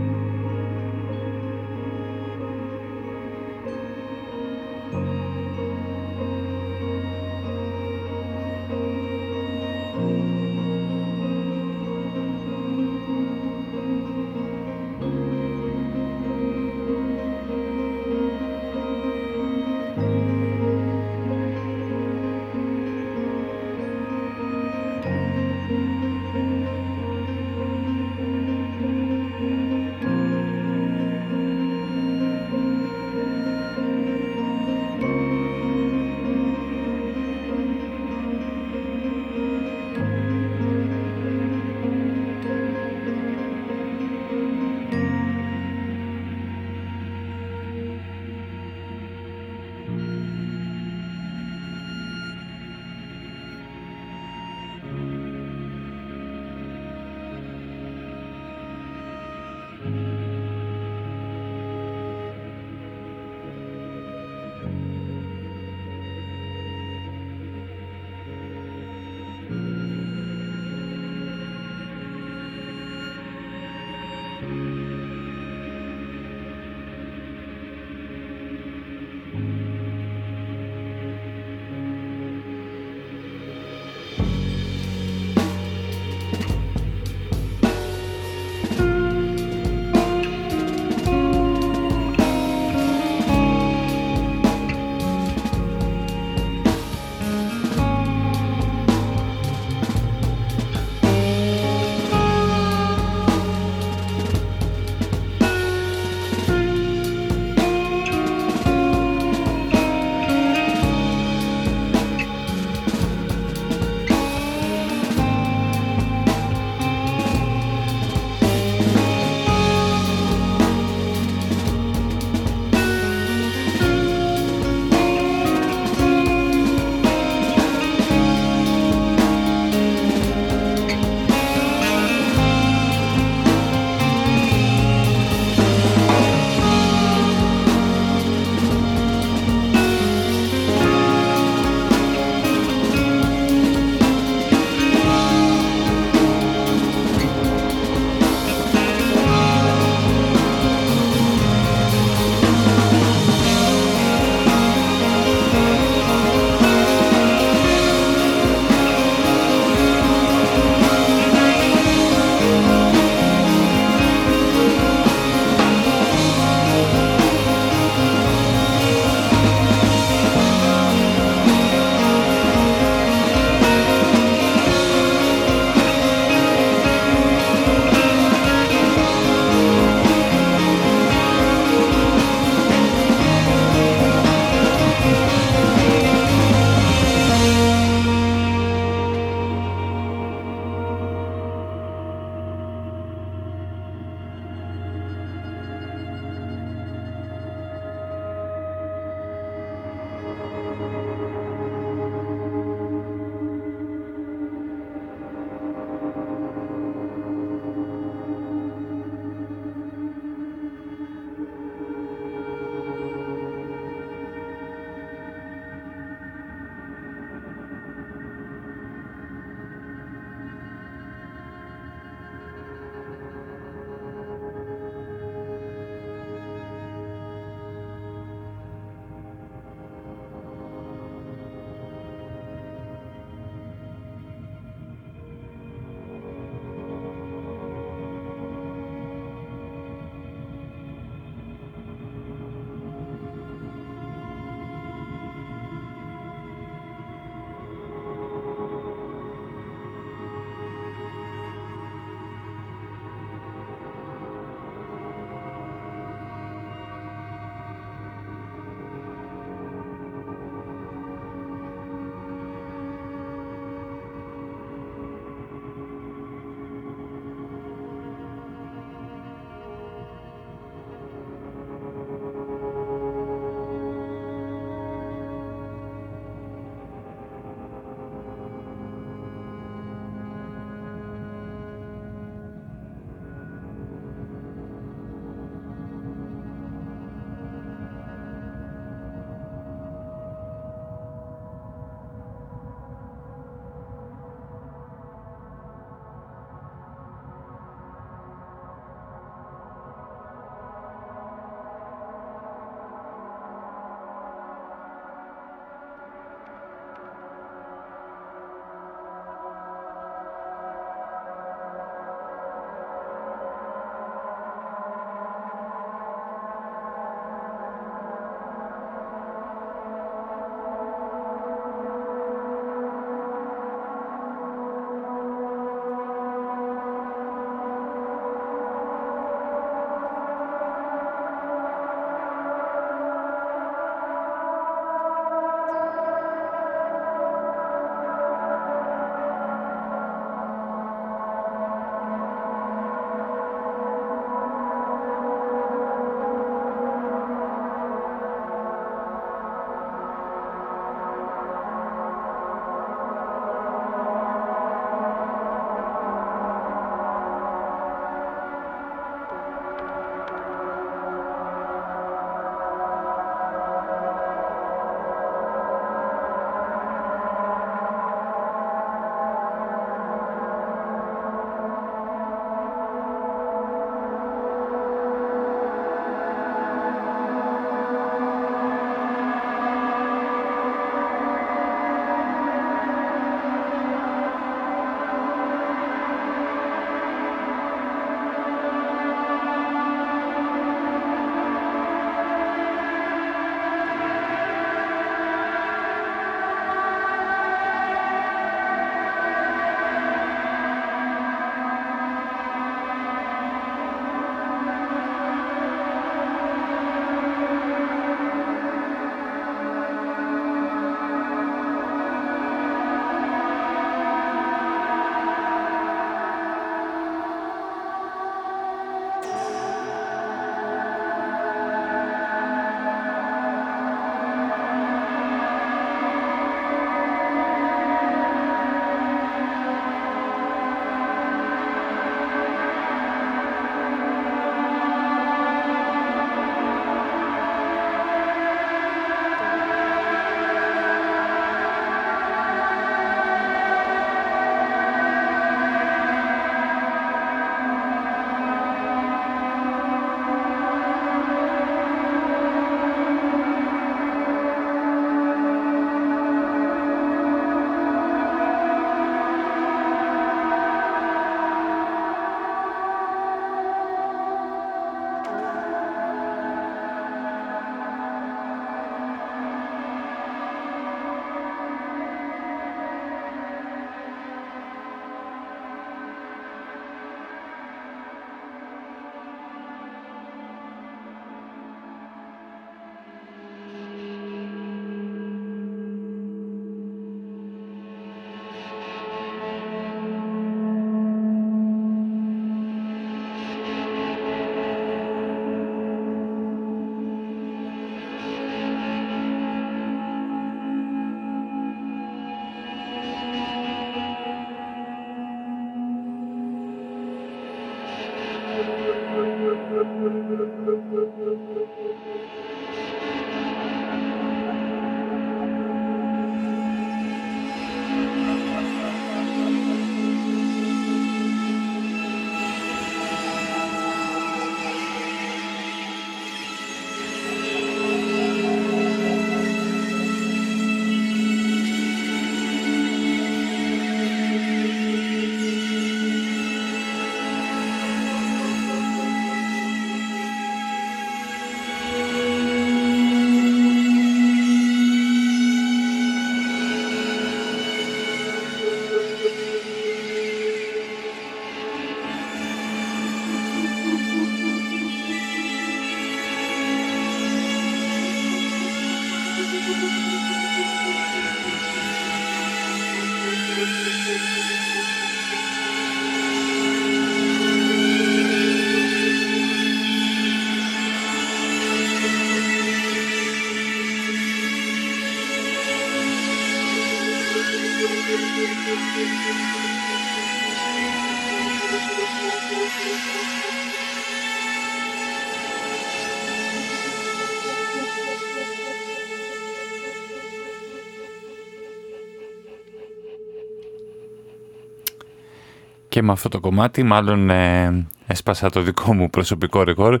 με αυτό το κομμάτι μάλλον ε, έσπασα το δικό μου προσωπικό ρεκόρ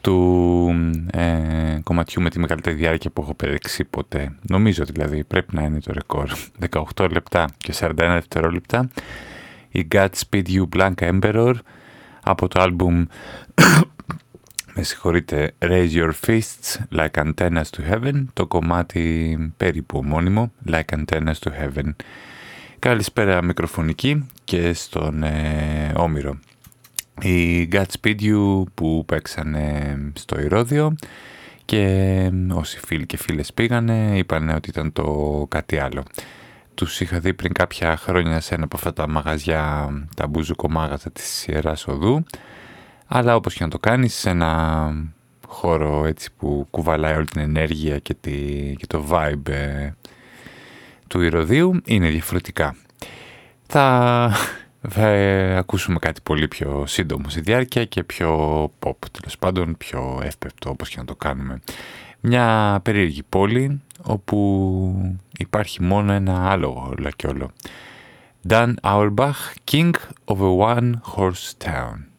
του ε, κομματιού με τη μεγαλύτερη διάρκεια που έχω περίξει ποτέ. Νομίζω δηλαδή πρέπει να είναι το ρεκόρ. 18 λεπτά και 41 δευτερόλεπτα. Η Godspeed You Blank Emperor από το άλμπουμ με συγχωρείτε Raise Your Fists Like Antennas to Heaven το κομμάτι περίπου ομώνυμο Like Antennas to Heaven. Καλησπέρα μικροφωνική και στον ε, Όμηρο. Οι Godspeed You που παίξανε στο Ηρώδιο και όσοι φίλοι και φίλες πήγανε είπαν ότι ήταν το κάτι άλλο. Τους είχα δει πριν κάποια χρόνια σε ένα από αυτά τα μαγαζιά, τα μπουζουκο μάγαζα της Ιεράς Οδού αλλά όπως και να το κάνεις σε ένα χώρο έτσι που κουβαλάει όλη την ενέργεια και, τη, και το vibe ε, του Ηρωδίου είναι διαφορετικά. Θα, θα ακούσουμε κάτι πολύ πιο σύντομο στη διάρκεια και πιο pop, τέλος πάντων πιο εύπεπτο όπως και να το κάνουμε. Μια περίεργη πόλη όπου υπάρχει μόνο ένα άλογο όλα και όλο. Dan Auerbach, King of a One Horse Town.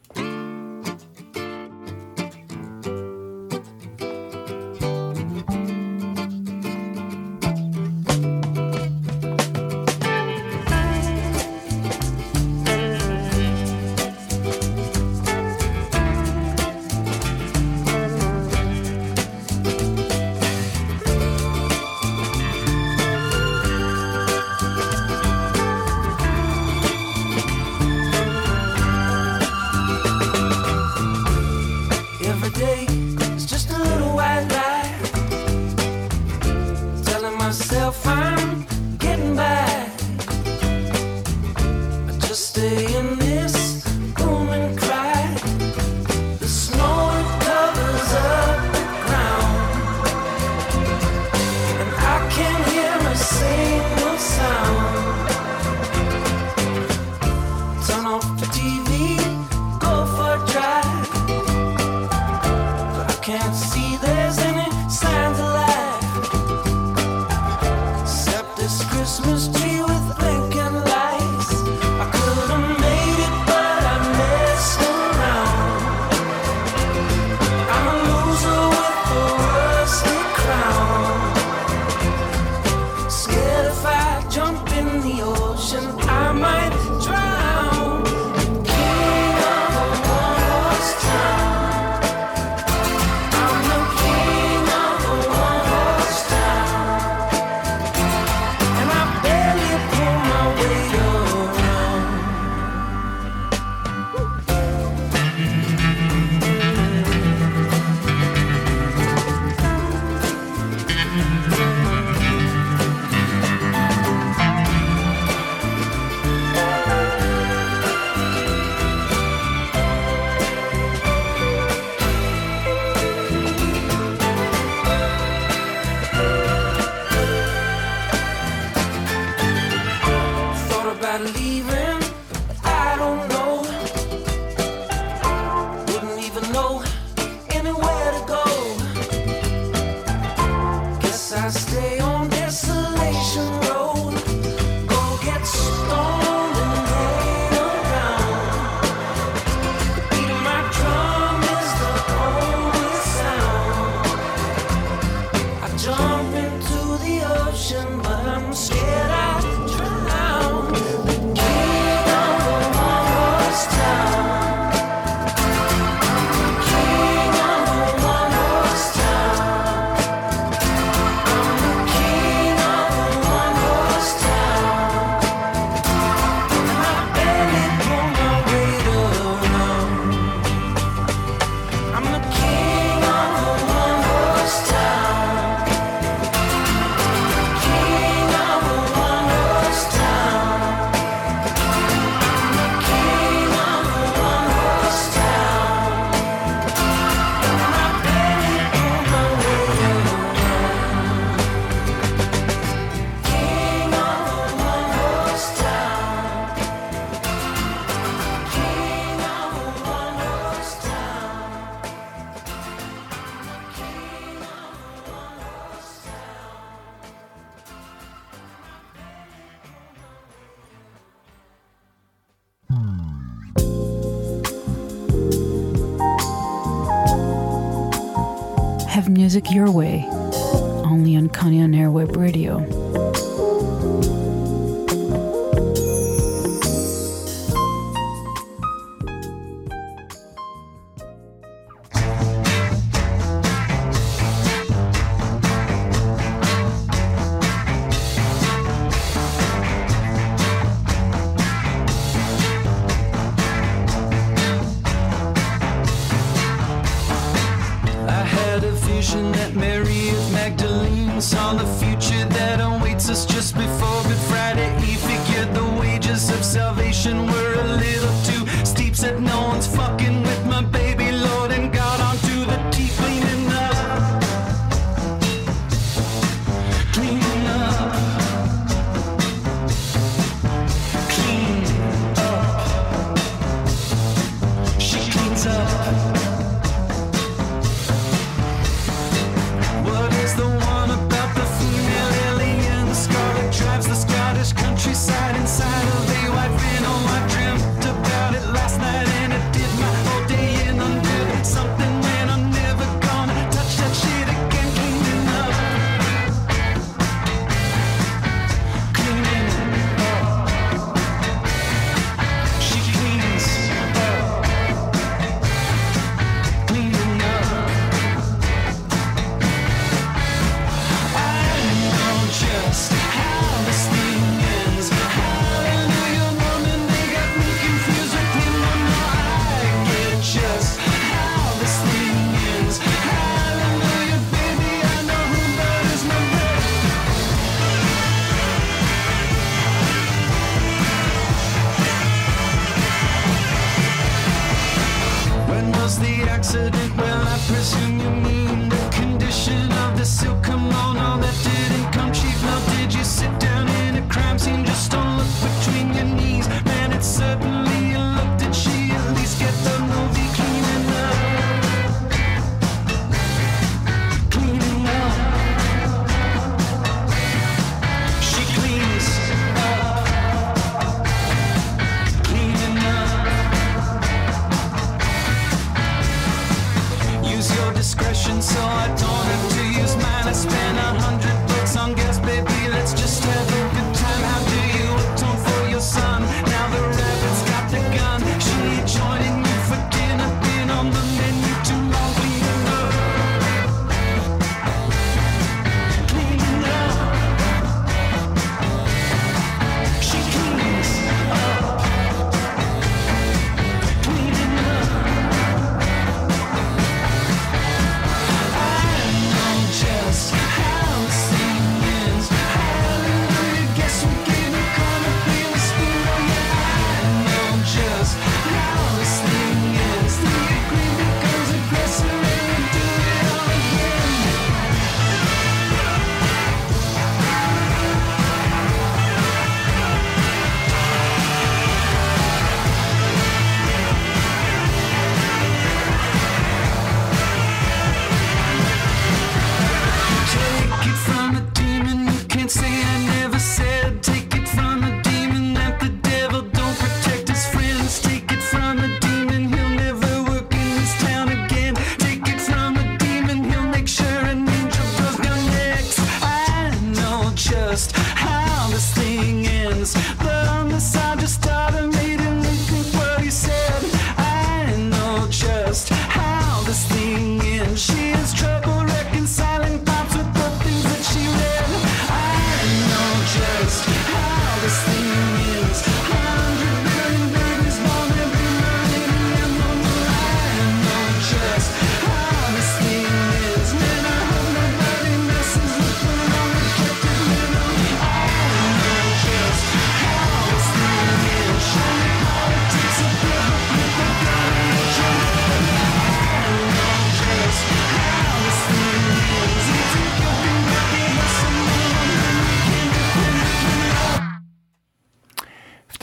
your way.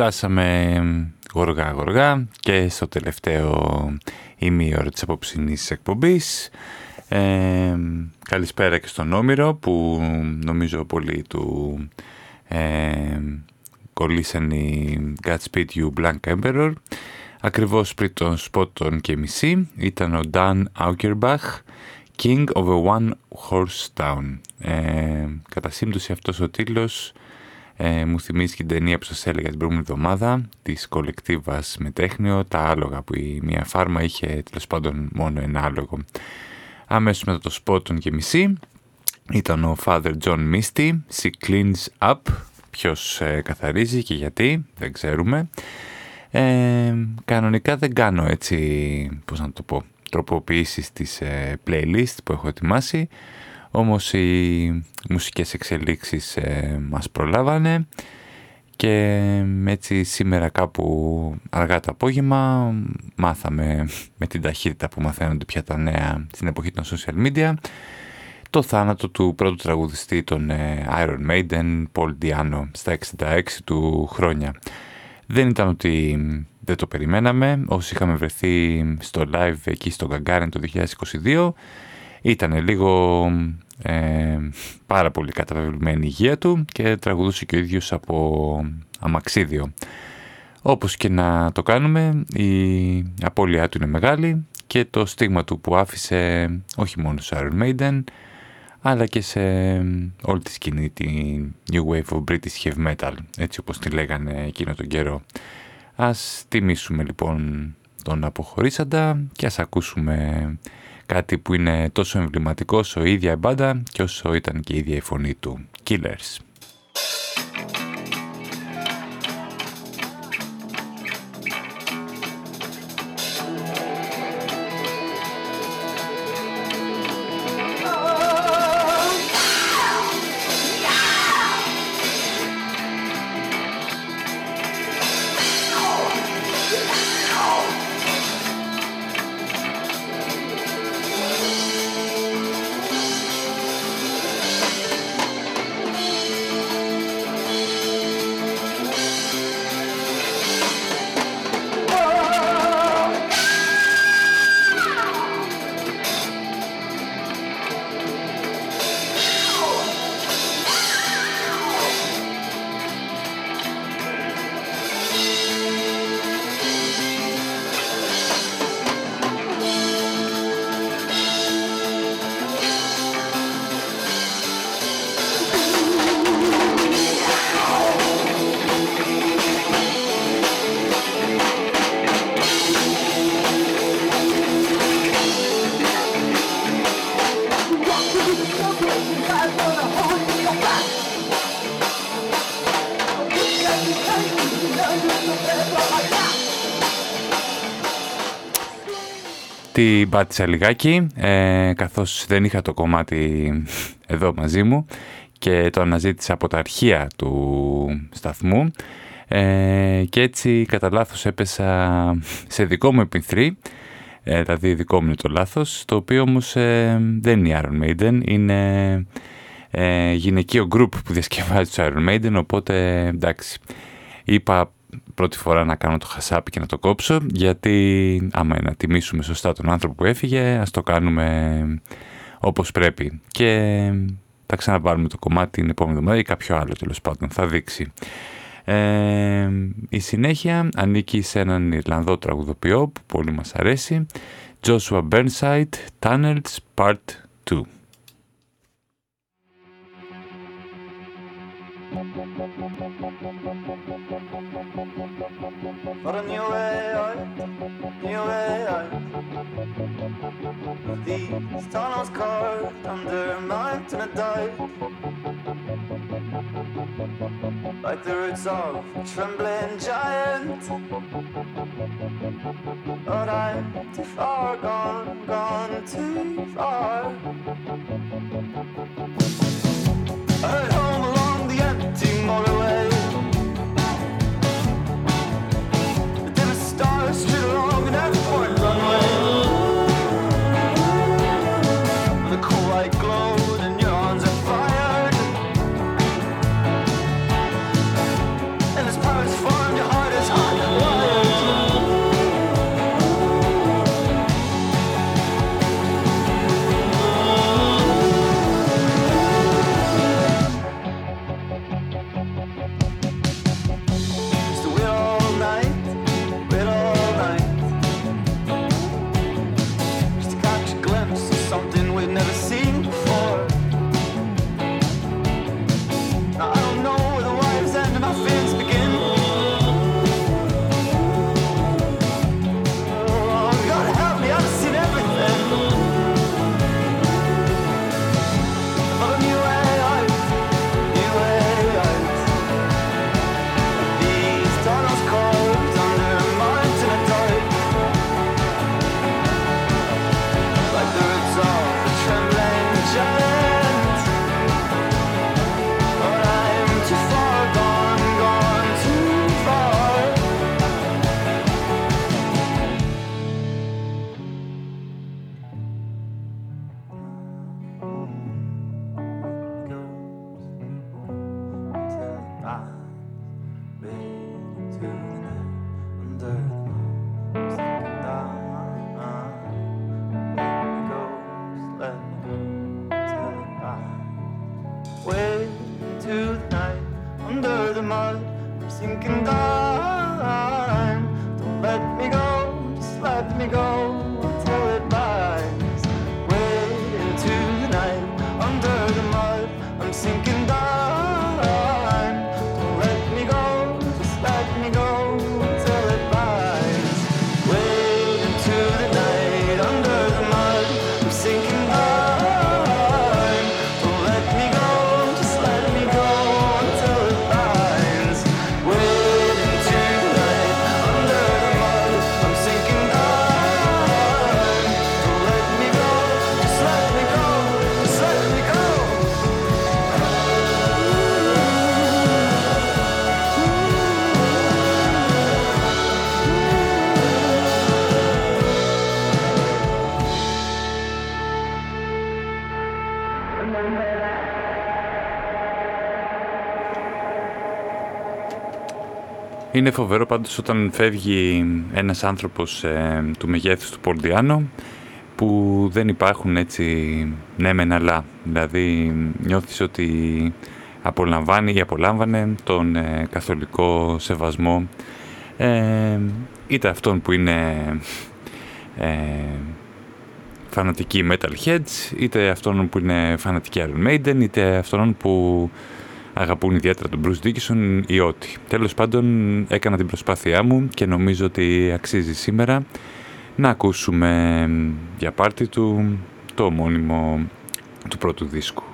φτάσαμε γοργά γοργά και στο τελευταίο ημίωρο της απόψινής εκπομπής. Ε, καλησπέρα και στον Όμηρο που νομίζω πολύ του ε, κολλήσαν οι Godspeed You Blank Emperor. Ακριβώς πριν των σπότων και μισή ήταν ο Dan Aukerbach King of a One Horse Town. Ε, κατά σύμπτωση αυτός ο τίτλος ε, μου θυμίζει και την ταινία που σας έλεγα την προηγούμενη εβδομάδα της κολεκτίβας με τέχνιο, τα άλογα που η μία φάρμα είχε τέλος πάντων μόνο ένα άλογο. Αμέσως μετά το σπότον και μισή ήταν ο Father John Misty, She Cleans Up, ποιος ε, καθαρίζει και γιατί, δεν ξέρουμε. Ε, κανονικά δεν κάνω έτσι, πώς να το πω, τροποποιήσεις της ε, playlist που έχω ετοιμάσει, όμως οι μουσικές εξελίξεις ε, μας προλάβανε και έτσι σήμερα κάπου αργά το απόγευμα μάθαμε με την ταχύτητα που μαθαίνονται πια τα νέα στην εποχή των social media το θάνατο του πρώτου τραγουδιστή των ε, Iron Maiden, Paul Diano, στα 66 του χρόνια. Δεν ήταν ότι δεν το περιμέναμε, όσοι είχαμε βρεθεί στο live εκεί στο Gagarin το 2022, ήταν λίγο ε, πάρα πολύ καταβεβλημένη η υγεία του και τραγουδούσε και ο ίδιος από αμαξίδιο. Όπως και να το κάνουμε, η απώλειά του είναι μεγάλη και το στίγμα του που άφησε όχι μόνο σε Iron Maiden, αλλά και σε όλη τη σκηνή τη New Wave of British Heavy Metal, έτσι όπως τη λέγανε εκείνο τον καιρό. Ας τιμήσουμε λοιπόν τον αποχωρήσαντα και ας ακούσουμε κάτι που είναι τόσο εμβληματικό όσο η ίδια η μπάντα και όσο ήταν και η ίδια η φωνή του. Killers. Πάτησα λιγάκι ε, καθώς δεν είχα το κομμάτι εδώ μαζί μου και το αναζήτησα από τα αρχεία του σταθμού ε, και έτσι κατά λάθος έπεσα σε δικό μου επιθρή ε, δηλαδή δικό μου είναι το λάθος το οποίο όμως ε, δεν είναι Iron Maiden είναι ε, γυναικείο group που διασκευάζει τους Iron Maiden οπότε εντάξει είπα πρώτη φορά να κάνω το χασάπι και να το κόψω γιατί άμα να τιμήσουμε σωστά τον άνθρωπο που έφυγε ας το κάνουμε όπως πρέπει. Και θα ξαναπάρουμε το κομμάτι την επόμενη εβδομάδα ή κάποιο άλλο τέλος πάντων θα δείξει. Ε, η συνέχεια ανήκει σε έναν Ιρλανδό τραγουδοποιό που πολύ μας αρέσει Joshua Burnside Tunnels Part 2 For a new way out, new way out. These tunnels carved under a mountain of. Like the roots of a trembling giant. But I'm too far gone, gone too far. Home far away. Mud. I'm sinking down. Είναι φοβερό πάντως όταν φεύγει ένας άνθρωπος ε, του μεγέθους του Πολδιάνο που δεν υπάρχουν έτσι ναι μεν αλλά. Δηλαδή νιώθεις ότι απολαμβάνει ή απολάμβανε τον ε, καθολικό σεβασμό ε, είτε αυτόν που είναι ε, φανατικοί metalheads είτε αυτόν που είναι φανατικοί Iron Maiden είτε αυτόν που αγαπούν ιδιαίτερα τον Bruce Dickinson ή ό,τι. Τέλος πάντων έκανα την προσπάθειά μου και νομίζω ότι αξίζει σήμερα να ακούσουμε για πάρτι του το ομώνυμο του πρώτου δίσκου.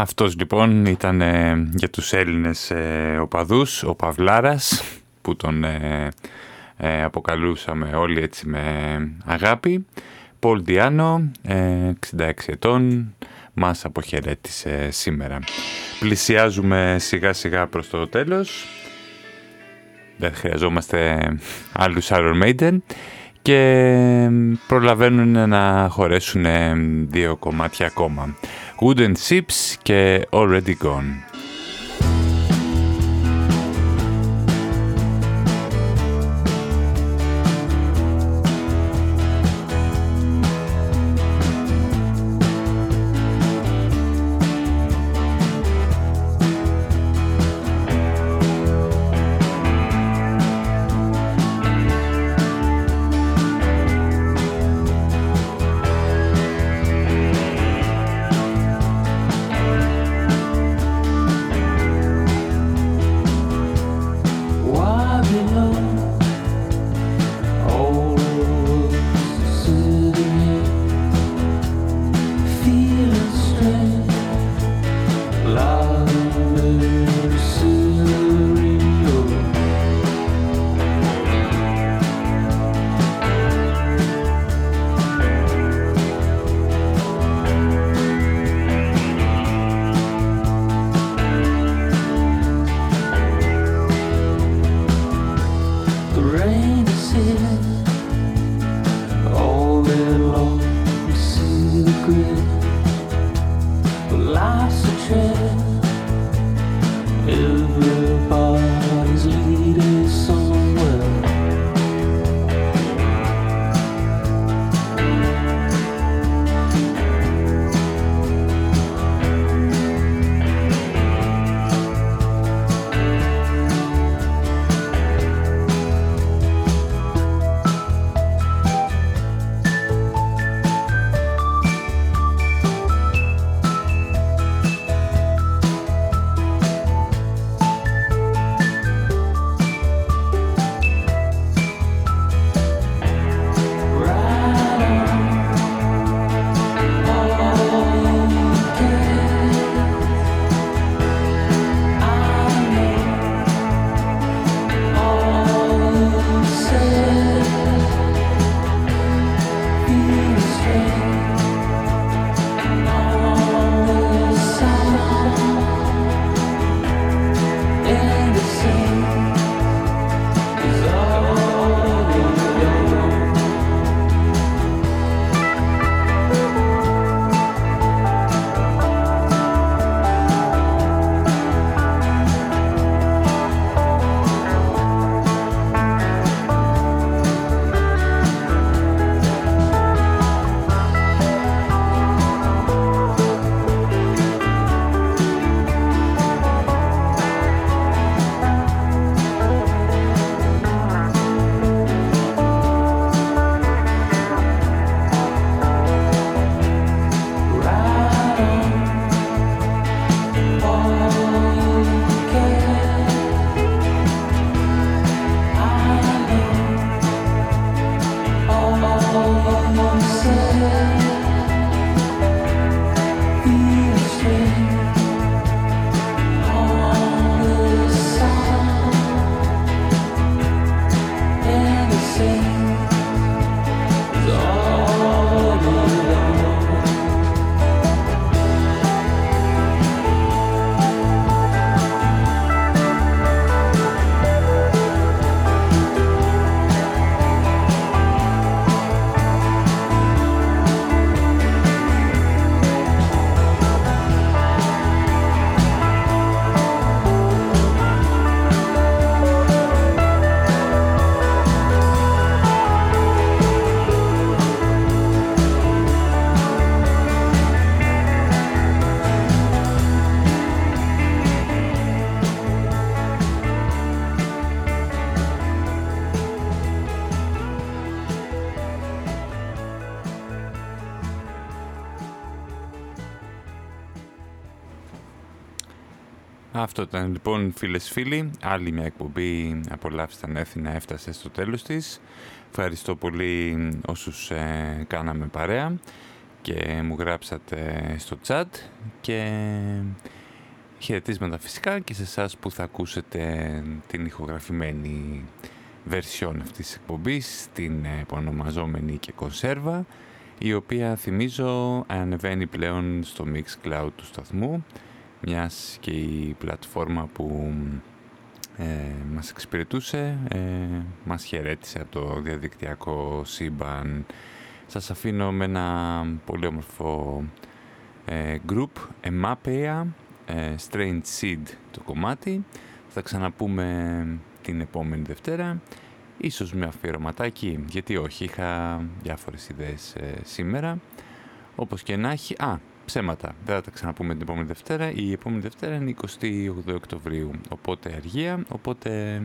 Αυτός λοιπόν ήταν ε, για τους Έλληνες ε, οπαδούς, ο Παυλάρας, που τον ε, ε, αποκαλούσαμε όλοι έτσι με αγάπη. Πολ Διάνο, ε, 66 ετών, μας αποχαιρέτησε σήμερα. Πλησιάζουμε σιγά σιγά προς το τέλος. Δεν χρειαζόμαστε άλλους Iron Maiden και προλαβαίνουν να χωρέσουν δύο κομμάτια ακόμα. Wooden Ships και Already Gone. Αυτό ήταν λοιπόν φίλες φίλοι, άλλη μια εκπομπή απολαύσταν έθινα έφτασε στο τέλος της. Ευχαριστώ πολύ όσους ε, κάναμε παρέα και μου γράψατε στο chat και χαιρετίσματα φυσικά και σε εσάς που θα ακούσετε την ηχογραφημένη version αυτής της εκπομπής, την επωνομαζόμενη και κονσέρβα, η οποία θυμίζω ανεβαίνει πλέον στο Mixcloud του σταθμού, μιας και η πλατφόρμα που ε, μας εξυπηρετούσε, ε, μας χαιρέτησε από το διαδικτυακό σύμπαν. Σας αφήνω με ένα πολύ όμορφο ε, group, Emapea, ε, Strange Seed το κομμάτι. Θα ξαναπούμε την επόμενη Δευτέρα. Ίσως με αφιερωματάκι, γιατί όχι, είχα διάφορες ιδέες ε, σήμερα. Όπως και να έχει... Α, ψέματα, δεν θα τα ξαναπούμε την επόμενη Δευτέρα. Η επόμενη Δευτέρα είναι 28 Οκτωβρίου, οπότε αργία, οπότε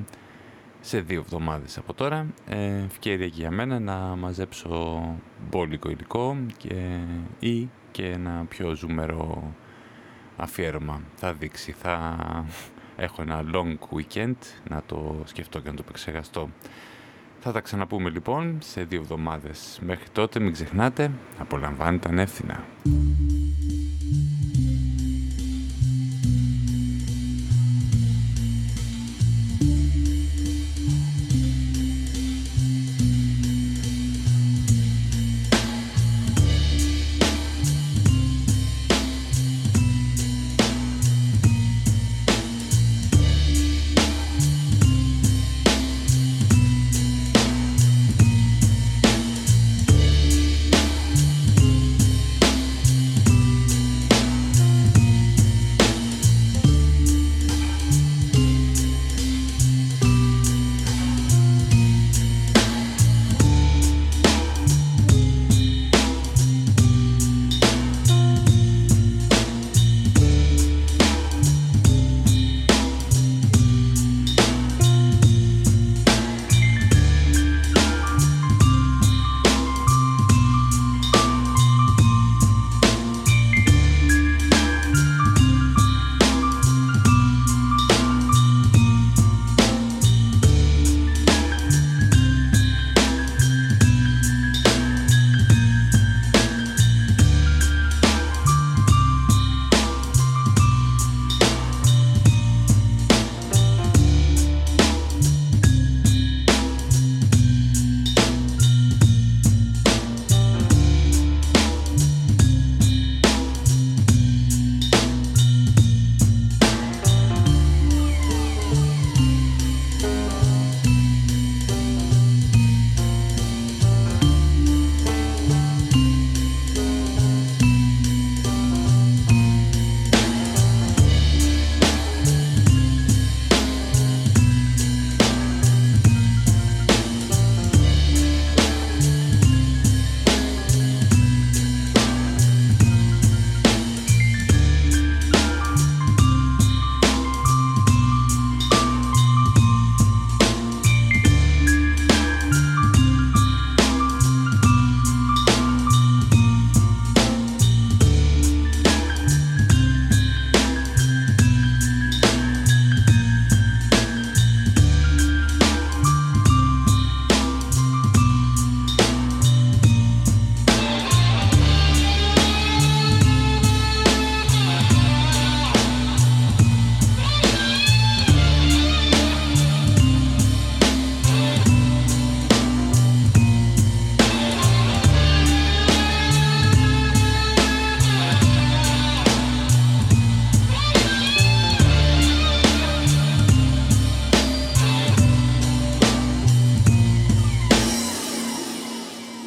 σε δύο εβδομάδες από τώρα. Ε, ευκαιρία και για μένα να μαζέψω μπόλικο υλικό και, ή και ένα πιο ζουμερό αφιέρωμα. Θα δείξει, θα έχω ένα long weekend να το σκεφτώ και να το επεξεργαστώ. Θα τα ξαναπούμε λοιπόν σε δύο εβδομάδες. Μέχρι τότε μην ξεχνάτε, απολαμβάνετε ανεύθυνα.